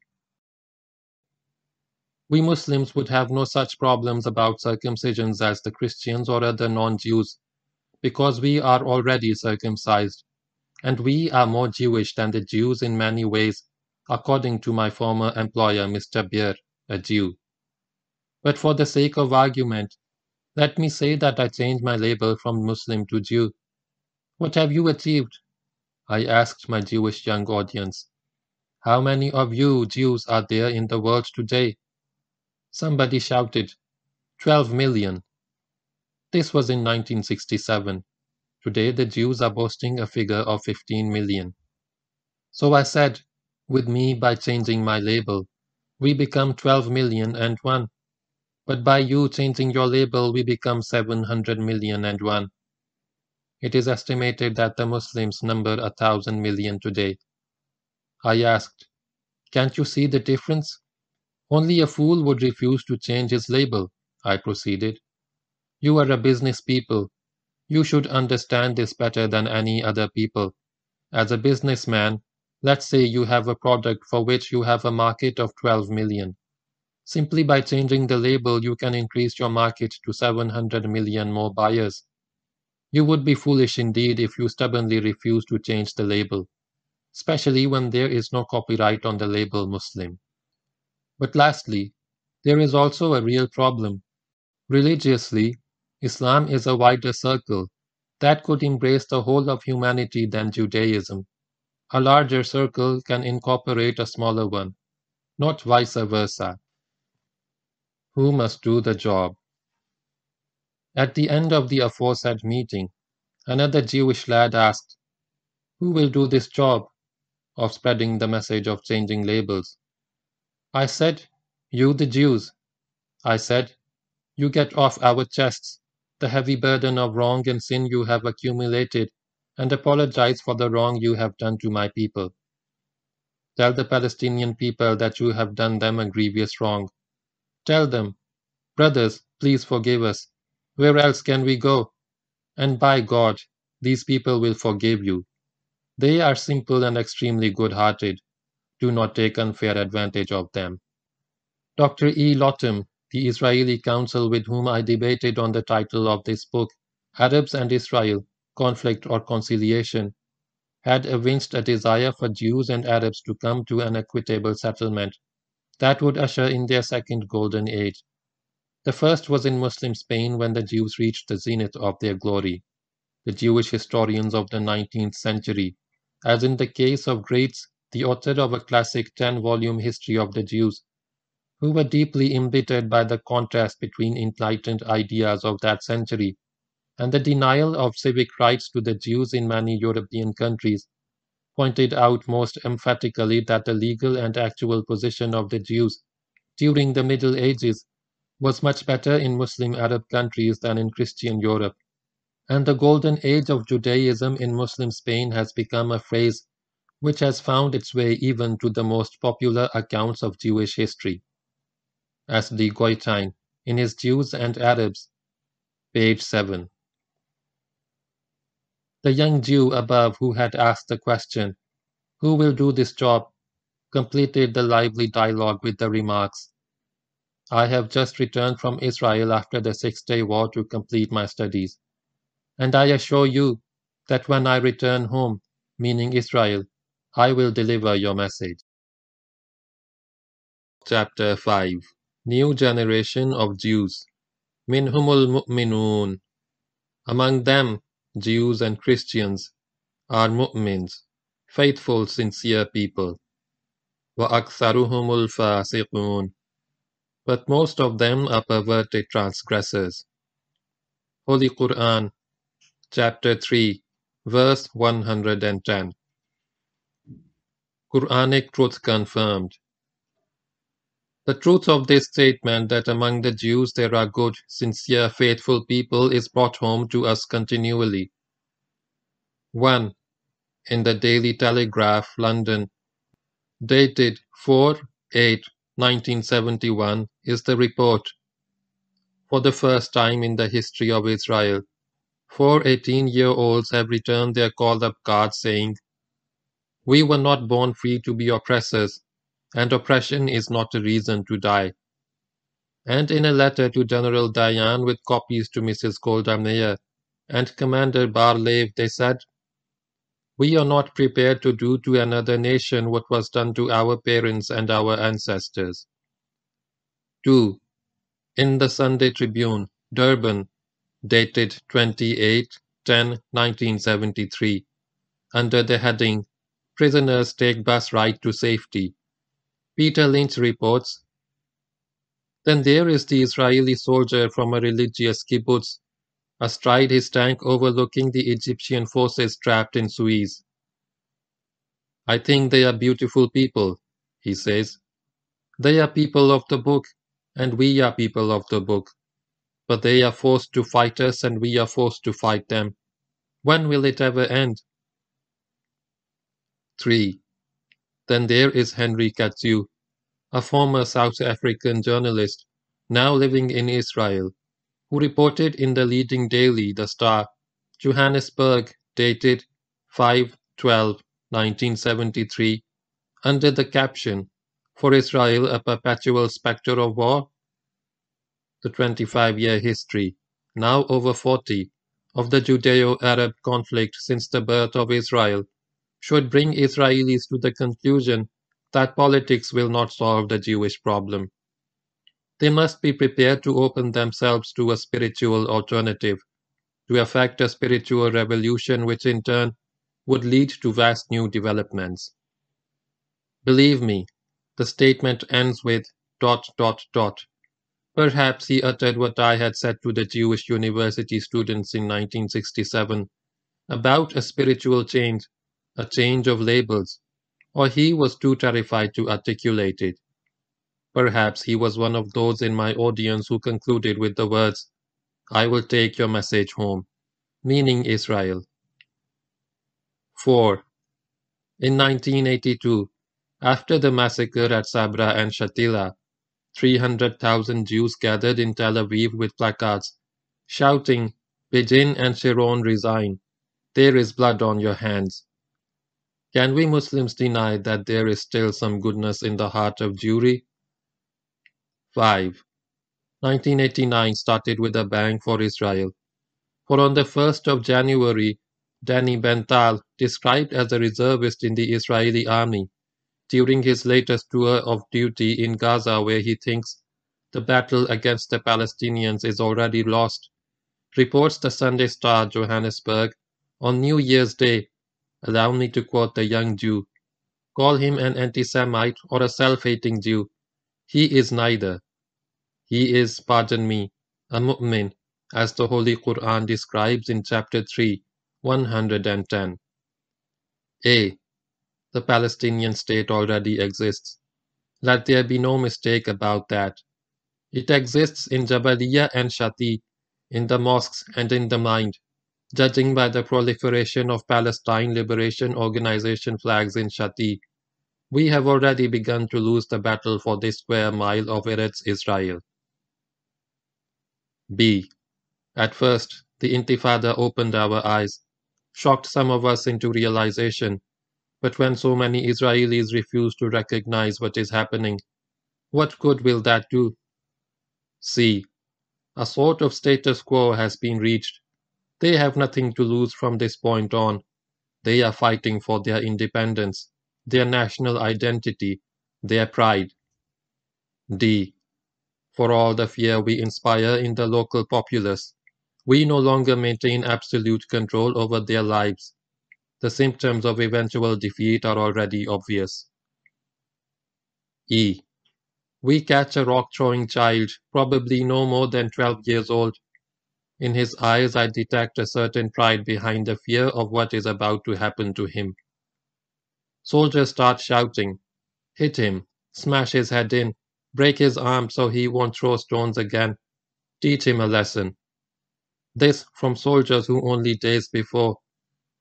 We Muslims would have no such problems about circumcisions as the Christians or other non Jews, because we are already circumcised, and we are more Jewish than the Jews in many ways, according to my former employer, Mr. Beer, a Jew. But for the sake of argument, let me say that I changed my label from Muslim to Jew. What have you achieved? I asked my Jewish young audience. How many of you Jews are there in the world today? Somebody shouted, 12 million. This was in 1967. Today the Jews are boasting a figure of 15 million. So I said, with me by changing my label, we become 12 million and one. But by you changing your label, we become 700 million and one. It is estimated that the Muslims number a thousand million today. I asked, Can't you see the difference? Only a fool would refuse to change his label, I proceeded. You are a business people. You should understand this better than any other people. As a businessman, let's say you have a product for which you have a market of 12 million. Simply by changing the label, you can increase your market to 700 million more buyers. You would be foolish indeed if you stubbornly refuse to change the label, especially when there is no copyright on the label Muslim. But lastly, there is also a real problem. Religiously, Islam is a wider circle that could embrace the whole of humanity than Judaism. A larger circle can incorporate a smaller one, not vice versa. Who must do the job? At the end of the aforesaid meeting, another Jewish lad asked, Who will do this job of spreading the message of changing labels? I said, You the Jews. I said, You get off our chests the heavy burden of wrong and sin you have accumulated, and apologize for the wrong you have done to my people. Tell the Palestinian people that you have done them a grievous wrong. Tell them, Brothers, please forgive us. Where else can we go? And by God, these people will forgive you. They are simple and extremely good hearted do not take unfair advantage of them. Dr. E. Lotem, the Israeli counsel with whom I debated on the title of this book, Arabs and Israel Conflict or Conciliation, had evinced a desire for Jews and Arabs to come to an equitable settlement that would usher in their second golden age. The first was in Muslim Spain when the Jews reached the zenith of their glory. The Jewish historians of the 19th century, as in the case of Graetz the author of a classic 10 volume history of the Jews, who were deeply embittered by the contrast between enlightened ideas of that century and the denial of civic rights to the Jews in many European countries, pointed out most emphatically that the legal and actual position of the Jews during the Middle Ages was much better in Muslim Arab countries than in Christian Europe, and the golden age of Judaism in Muslim Spain has become a phrase which has found its way even to the most popular accounts of Jewish history. S. D. Goitein, in his Jews and Arabs, page 7. The young Jew above who had asked the question, Who will do this job? completed the lively dialogue with the remarks, I have just returned from Israel after the Six Day War to complete my studies, and I assure you that when I return home, meaning Israel, I will deliver your message. Chapter 5 New Generation of Jews Minhumul Mu'minun Among them, Jews and Christians, are mu'mins, faithful, sincere people. Aktharuhumul fasiqun But most of them are perverted transgressors. Holy Quran, chapter 3, verse 110. Quranic truth confirmed. The truth of this statement that among the Jews there are good, sincere, faithful people is brought home to us continually. 1. In the Daily Telegraph, London, dated 4 8 1971, is the report. For the first time in the history of Israel, four 18 year olds have returned their called up cards saying, We were not born free to be oppressors and oppression is not a reason to die. And in a letter to General Dayan with copies to Mrs. Golda Meir and Commander Bar-Lev, they said, We are not prepared to do to another nation what was done to our parents and our ancestors. 2. In the Sunday Tribune, Durban, dated 28 10 1973, under the heading Prisoners Take Bus Ride to Safety. Peter Lynch reports. Then there is the Israeli soldier from a religious kibbutz, astride his tank overlooking the Egyptian forces trapped in Suez. I think they are beautiful people, he says. They are people of the book, and we are people of the book. But they are forced to fight us, and we are forced to fight them. When will it ever end? 3. Then there is Henry Katzew, a former South African journalist, now living in Israel, who reported in the leading daily, The Star, Johannesburg, dated 5 12 1973, under the caption, For Israel a Perpetual Spectre of War? The 25 year history, now over 40, of the Judeo Arab conflict since the birth of Israel should bring Israelis to the conclusion that politics will not solve the Jewish problem. They must be prepared to open themselves to a spiritual alternative, to effect a spiritual revolution which in turn would lead to vast new developments. Believe me, the statement ends with dot dot dot. Perhaps he uttered what I had said to the Jewish university students in 1967 about a spiritual change a change of labels, or he was too terrified to articulate it. Perhaps he was one of those in my audience who concluded with the words, I will take your message home, meaning Israel. 4. In 1982, after the massacre at Sabra and Shatila, 300,000 Jews gathered in Tel Aviv with placards, shouting, Begin and Sharon resign. There is blood on your hands. Can we Muslims deny that there is still some goodness in the heart of Jewry? 5. 1989 started with a bang for Israel. For on the 1st of January, Danny Bental, described as a reservist in the Israeli army, during his latest tour of duty in Gaza, where he thinks the battle against the Palestinians is already lost, reports the Sunday Star Johannesburg on New Year's Day Allow me to quote the young Jew. Call him an anti-Semite or a self-hating Jew. He is neither. He is, pardon me, a mu'min, as the Holy Quran describes in chapter 3, 110. A. The Palestinian state already exists. Let there be no mistake about that. It exists in Jabaliyah and Shati, in the mosques and in the mind judging by the proliferation of Palestine Liberation Organization flags in Shati, we have already begun to lose the battle for this square mile of Eretz Israel. B. At first, the Intifada opened our eyes, shocked some of us into realization, but when so many Israelis refuse to recognize what is happening, what good will that do? C. A sort of status quo has been reached they have nothing to lose from this point on. They are fighting for their independence, their national identity, their pride. D. For all the fear we inspire in the local populace, we no longer maintain absolute control over their lives. The symptoms of eventual defeat are already obvious. E. We catch a rock throwing child, probably no more than 12 years old, In his eyes, I detect a certain pride behind the fear of what is about to happen to him. Soldiers start shouting, Hit him, smash his head in, break his arm so he won't throw stones again, teach him a lesson. This from soldiers who only days before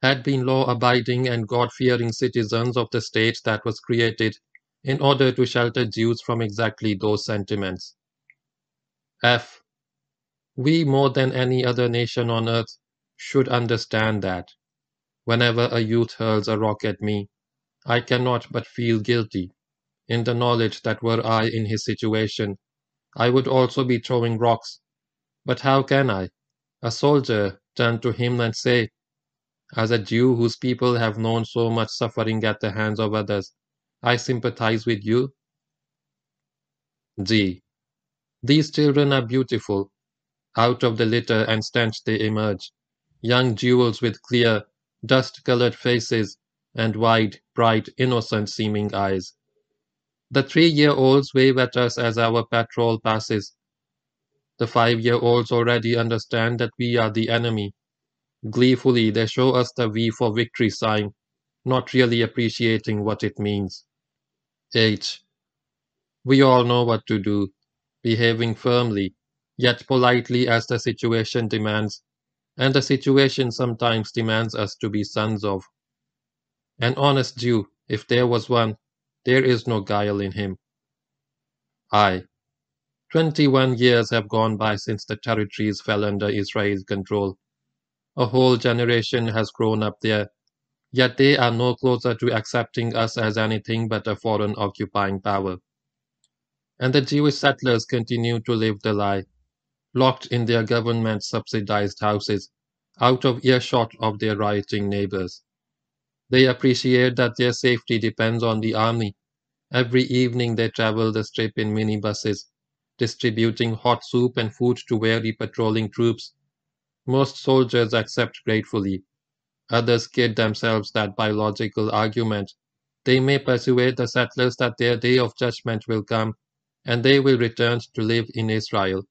had been law abiding and God fearing citizens of the state that was created in order to shelter Jews from exactly those sentiments. F. We, more than any other nation on earth, should understand that. Whenever a youth hurls a rock at me, I cannot but feel guilty, in the knowledge that were I in his situation, I would also be throwing rocks. But how can I, a soldier, turn to him and say, As a Jew whose people have known so much suffering at the hands of others, I sympathize with you? G. These children are beautiful. Out of the litter and stench they emerge, young jewels with clear, dust colored faces and wide, bright, innocent seeming eyes. The three year olds wave at us as our patrol passes. The five year olds already understand that we are the enemy. Gleefully, they show us the V for victory sign, not really appreciating what it means. H. We all know what to do, behaving firmly, yet politely as the situation demands, and the situation sometimes demands us to be sons of. An honest Jew, if there was one, there is no guile in him. I. Twenty one years have gone by since the territories fell under Israel's control. A whole generation has grown up there, yet they are no closer to accepting us as anything but a foreign occupying power. And the Jewish settlers continue to live the lie, locked in their government subsidized houses, out of earshot of their rioting neighbors. They appreciate that their safety depends on the army. Every evening they travel the strip in minibuses, distributing hot soup and food to weary patrolling troops. Most soldiers accept gratefully. Others kid themselves that by logical argument they may persuade the settlers that their day of judgment will come and they will return to live in Israel.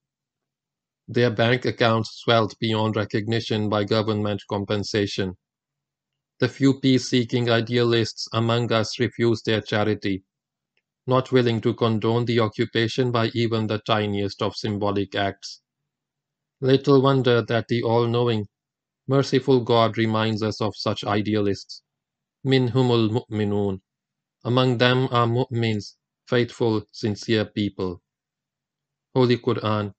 Their bank accounts swelled beyond recognition by government compensation. The few peace seeking idealists among us refused their charity, not willing to condone the occupation by even the tiniest of symbolic acts. Little wonder that the all knowing, merciful God reminds us of such idealists. Minhumul mu'minun. Among them are mu'mins, faithful, sincere people. Holy Quran,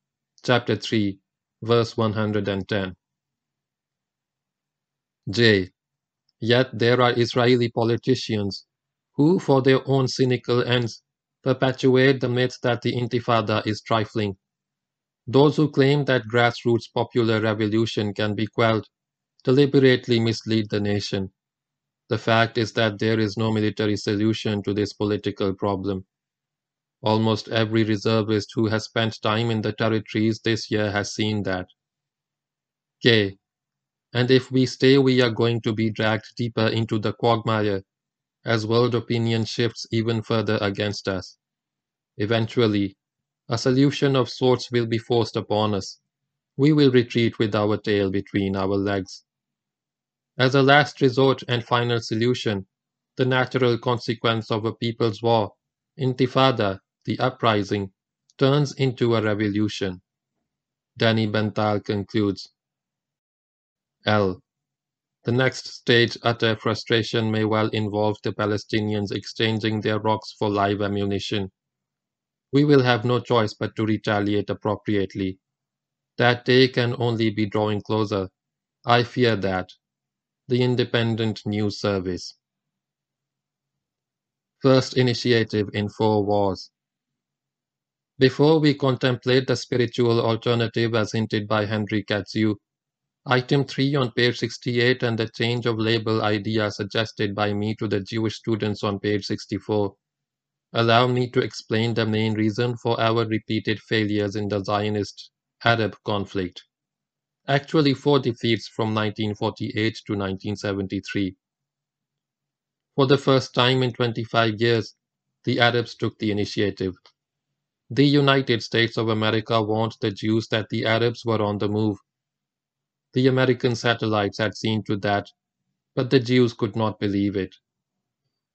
chapter 3, verse 110. J. Yet there are Israeli politicians who, for their own cynical ends, perpetuate the myth that the Intifada is trifling. Those who claim that grassroots popular revolution can be quelled deliberately mislead the nation. The fact is that there is no military solution to this political problem. Almost every reservist who has spent time in the territories this year has seen that. K and if we stay, we are going to be dragged deeper into the quagmire as world opinion shifts even further against us. Eventually, a solution of sorts will be forced upon us. We will retreat with our tail between our legs. As a last resort and final solution, the natural consequence of a people's war, intifada, the uprising, turns into a revolution. Danny Bental concludes L. The next stage utter frustration may well involve the Palestinians exchanging their rocks for live ammunition. We will have no choice but to retaliate appropriately. That day can only be drawing closer. I fear that. The Independent News Service. First initiative in four wars. Before we contemplate the spiritual alternative as hinted by Henry Katzew, Item 3 on page 68 and the change of label idea suggested by me to the Jewish students on page 64. Allow me to explain the main reason for our repeated failures in the Zionist Arab conflict. Actually, four defeats from 1948 to 1973. For the first time in 25 years, the Arabs took the initiative. The United States of America warned the Jews that the Arabs were on the move The American satellites had seen to that, but the Jews could not believe it.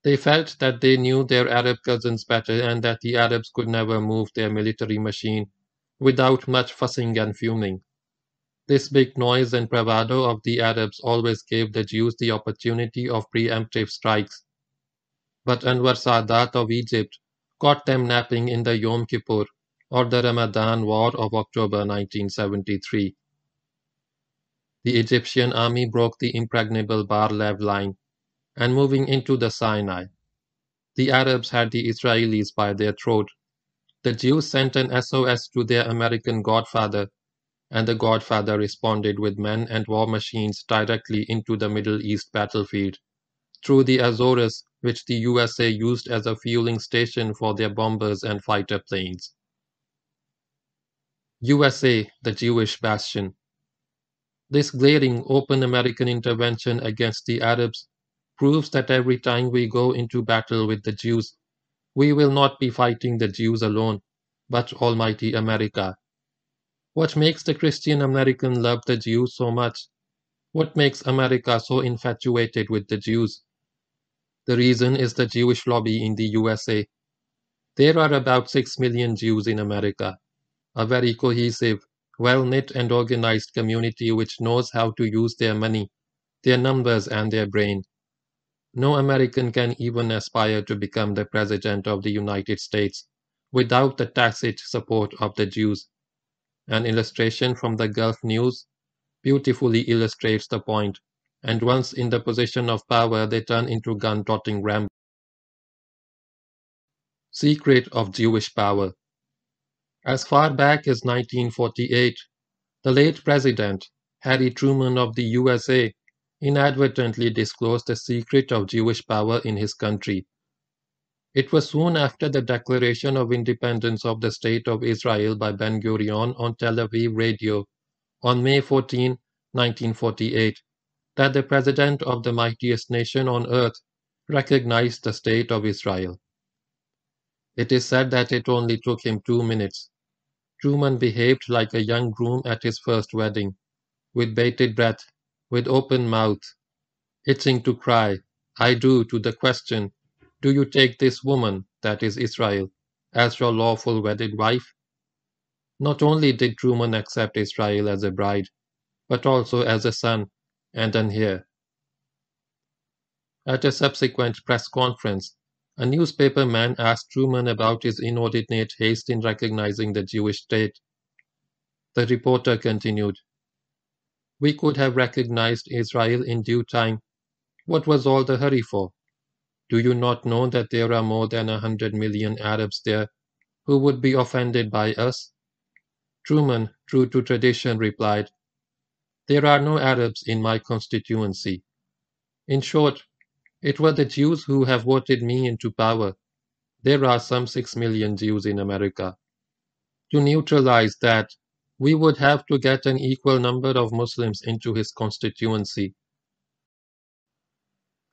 They felt that they knew their Arab cousins better and that the Arabs could never move their military machine without much fussing and fuming. This big noise and bravado of the Arabs always gave the Jews the opportunity of preemptive strikes. But Anwar Sadat of Egypt caught them napping in the Yom Kippur or the Ramadan War of October 1973. The Egyptian army broke the impregnable Bar-Lev line and moving into the Sinai. The Arabs had the Israelis by their throat. The Jews sent an SOS to their American godfather and the Godfather responded with men and war machines directly into the Middle East battlefield, through the Azores, which the USA used as a fueling station for their bombers and fighter planes. USA, the Jewish bastion. This glaring open American intervention against the Arabs proves that every time we go into battle with the Jews, we will not be fighting the Jews alone, but Almighty America what makes the Christian American love the Jews so much? What makes America so infatuated with the Jews? The reason is the Jewish lobby in the USA. There are about 6 million Jews in America, a very cohesive, well knit, and organized community which knows how to use their money, their numbers, and their brain. No American can even aspire to become the President of the United States without the tacit support of the Jews. An illustration from the Gulf News beautifully illustrates the point, and once in the position of power they turn into gun-toting Rambo. Secret of Jewish Power As far back as 1948, the late President, Harry Truman of the USA, inadvertently disclosed the secret of Jewish power in his country. It was soon after the declaration of independence of the State of Israel by Ben Gurion on Tel Aviv radio on May 14, 1948, that the President of the mightiest nation on earth recognized the State of Israel. It is said that it only took him two minutes. Truman behaved like a young groom at his first wedding, with bated breath, with open mouth, itching to cry, I do, to the question, do you take this woman, that is Israel, as your lawful wedded wife? Not only did Truman accept Israel as a bride, but also as a son and an heir. At a subsequent press conference, a newspaper man asked Truman about his inordinate haste in recognizing the Jewish state. The reporter continued, We could have recognized Israel in due time. What was all the hurry for? Do you not know that there are more than a hundred million Arabs there who would be offended by us? Truman, true to tradition, replied, There are no Arabs in my constituency. In short, it were the Jews who have voted me into power. There are some six million Jews in America. To neutralize that, we would have to get an equal number of Muslims into his constituency.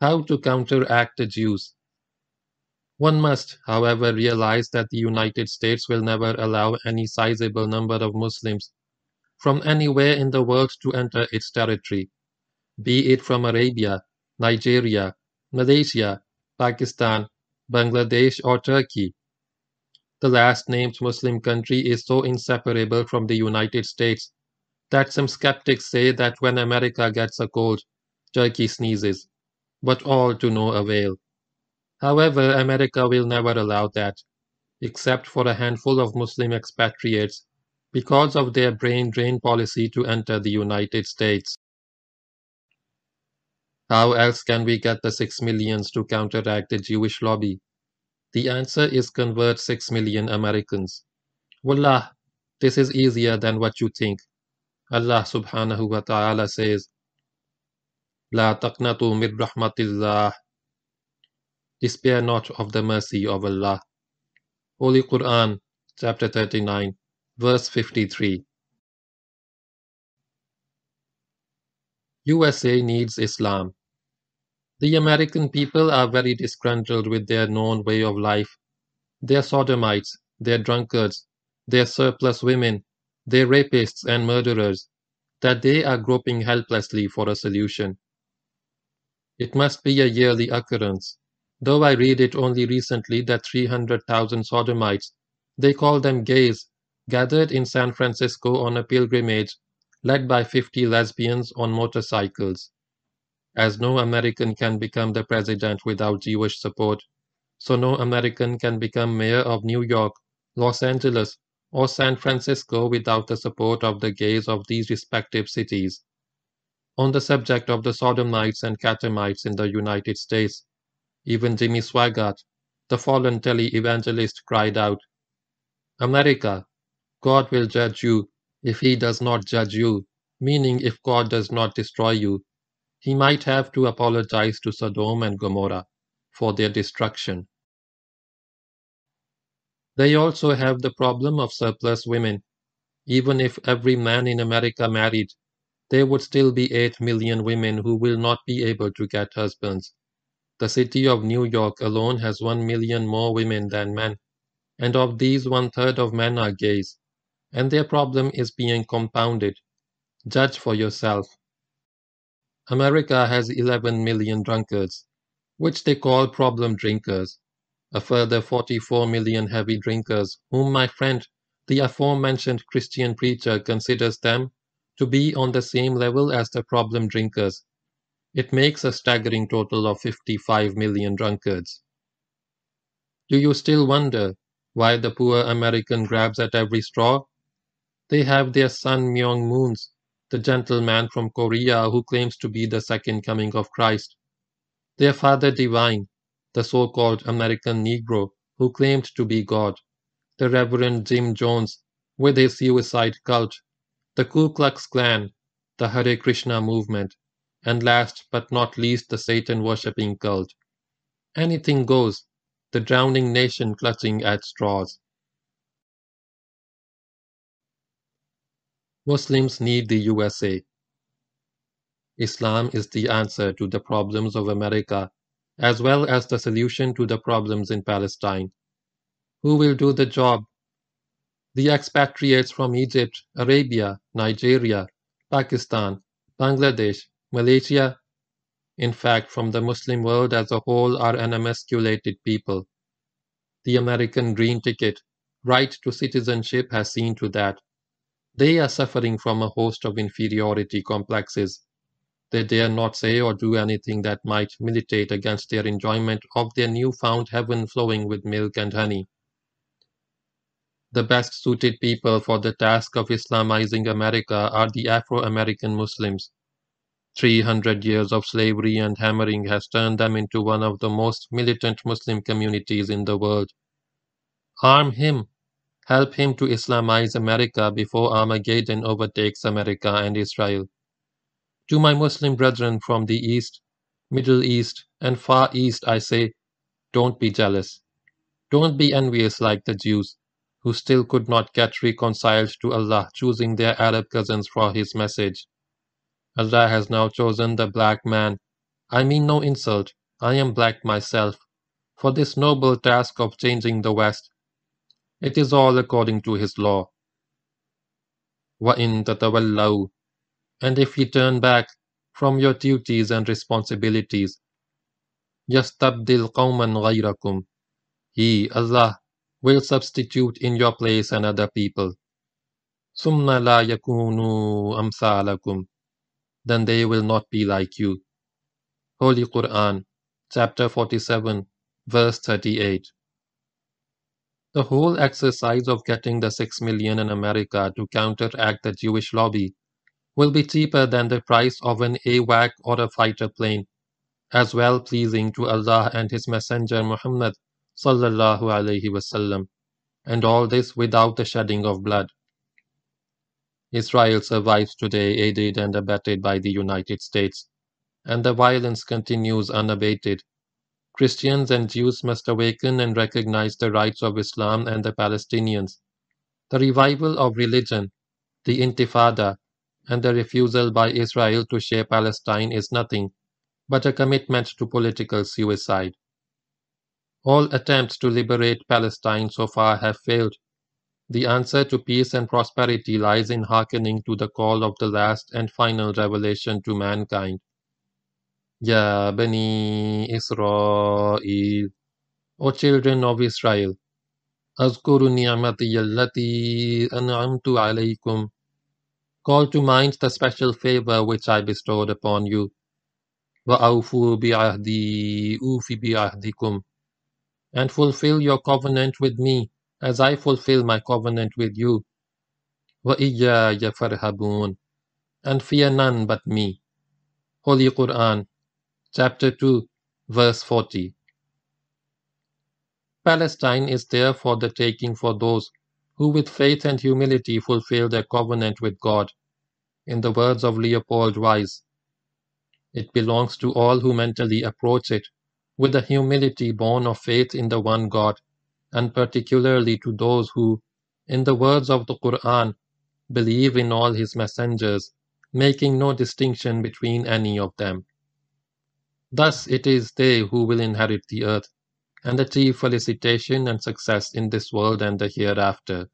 How to counteract the Jews. One must, however, realize that the United States will never allow any sizable number of Muslims from anywhere in the world to enter its territory, be it from Arabia, Nigeria, Malaysia, Pakistan, Bangladesh, or Turkey. The last named Muslim country is so inseparable from the United States that some skeptics say that when America gets a cold, Turkey sneezes but all to no avail. However, America will never allow that, except for a handful of Muslim expatriates because of their brain drain policy to enter the United States. How else can we get the 6 millions to counteract the Jewish lobby? The answer is convert 6 million Americans. Wallah, this is easier than what you think. Allah subhanahu wa ta'ala says, La taqnatu min rahmatillah. Despair not of the mercy of Allah. Holy Quran, chapter 39, verse 53. USA needs Islam. The American people are very disgruntled with their known way of life. Their sodomites, their drunkards, their surplus women, their rapists and murderers, that they are groping helplessly for a solution. It must be a yearly occurrence, though I read it only recently that 300,000 sodomites, they call them gays, gathered in San Francisco on a pilgrimage led by 50 lesbians on motorcycles. As no American can become the president without Jewish support, so no American can become mayor of New York, Los Angeles, or San Francisco without the support of the gays of these respective cities. On the subject of the sodomites and catamites in the United States, even Jimmy Swaggart, the fallen tele-evangelist, cried out, America, God will judge you if he does not judge you, meaning if God does not destroy you. He might have to apologize to Sodom and Gomorrah for their destruction. They also have the problem of surplus women. Even if every man in America married, there would still be 8 million women who will not be able to get husbands. The city of New York alone has 1 million more women than men, and of these one third of men are gays, and their problem is being compounded. Judge for yourself. America has 11 million drunkards, which they call problem drinkers a further 44 million heavy drinkers, whom my friend, the aforementioned Christian preacher, considers them to be on the same level as the problem drinkers. It makes a staggering total of 55 million drunkards. Do you still wonder why the poor American grabs at every straw? They have their Sun Myung Moons, the gentleman from Korea who claims to be the second coming of Christ. Their Father Divine, the so-called American Negro who claimed to be God, the Reverend Jim Jones with his suicide cult, the Ku Klux Klan, the Hare Krishna movement, and last but not least the Satan worshipping cult. Anything goes, the drowning nation clutching at straws. Muslims need the USA. Islam is the answer to the problems of America as well as the solution to the problems in Palestine. Who will do the job? The expatriates from Egypt, Arabia, Nigeria, Pakistan, Bangladesh, Malaysia, in fact, from the Muslim world as a whole, are an emasculated people. The American green ticket, right to citizenship, has seen to that. They are suffering from a host of inferiority complexes they dare not say or do anything that might militate against their enjoyment of their new-found heaven flowing with milk and honey. The best suited people for the task of Islamizing America are the Afro-American Muslims. 300 years of slavery and hammering has turned them into one of the most militant Muslim communities in the world. Arm him. Help him to Islamize America before Armageddon overtakes America and Israel. To my Muslim brethren from the East, Middle East, and Far East I say, don't be jealous. Don't be envious like the Jews, who still could not get reconciled to Allah choosing their Arab cousins for His message. Allah has now chosen the black man. I mean no insult, I am black myself, for this noble task of changing the West. It is all according to His law. وَإِن تَتَوَلَّوْا and if you turn back from your duties and responsibilities. يَسْتَبْدِلْ قَوْمًا غَيْرَكُمْ He, Allah, will substitute in your place another people. ثُمَّ لَا يَكُونُوا أَمْثَالَكُمْ Then they will not be like you. Holy Quran, chapter 47, verse 38. The whole exercise of getting the 6 million in America to counteract the Jewish lobby will be cheaper than the price of an AWAC or a fighter plane, as well pleasing to Allah and His Messenger Muhammad sallallahu alaihi wasallam, and all this without the shedding of blood. Israel survives today aided and abetted by the United States, and the violence continues unabated. Christians and Jews must awaken and recognize the rights of Islam and the Palestinians. The revival of religion, the Intifada, and the refusal by Israel to share Palestine is nothing but a commitment to political suicide. All attempts to liberate Palestine so far have failed. The answer to peace and prosperity lies in hearkening to the call of the last and final revelation to mankind. Ya Bani Israel, O children of Israel, أذكروا نعمتي التي أنعمت عليكم Call to mind the special favor which I bestowed upon you. وَأَوْفُوا بِعَهْدِي أُوفِ بِعَهْدِكُمْ And fulfill your covenant with me, as I fulfill my covenant with you. وَإِيَّايَ فَارْهَبُونَ And fear none but me. Holy Quran, chapter 2, verse 40. Palestine is there for the taking for those who with faith and humility fulfill their covenant with God. In the words of Leopold Weiss, it belongs to all who mentally approach it with a humility born of faith in the one God, and particularly to those who, in the words of the Quran, believe in all his messengers, making no distinction between any of them. Thus it is they who will inherit the earth and achieve felicitation and success in this world and the hereafter.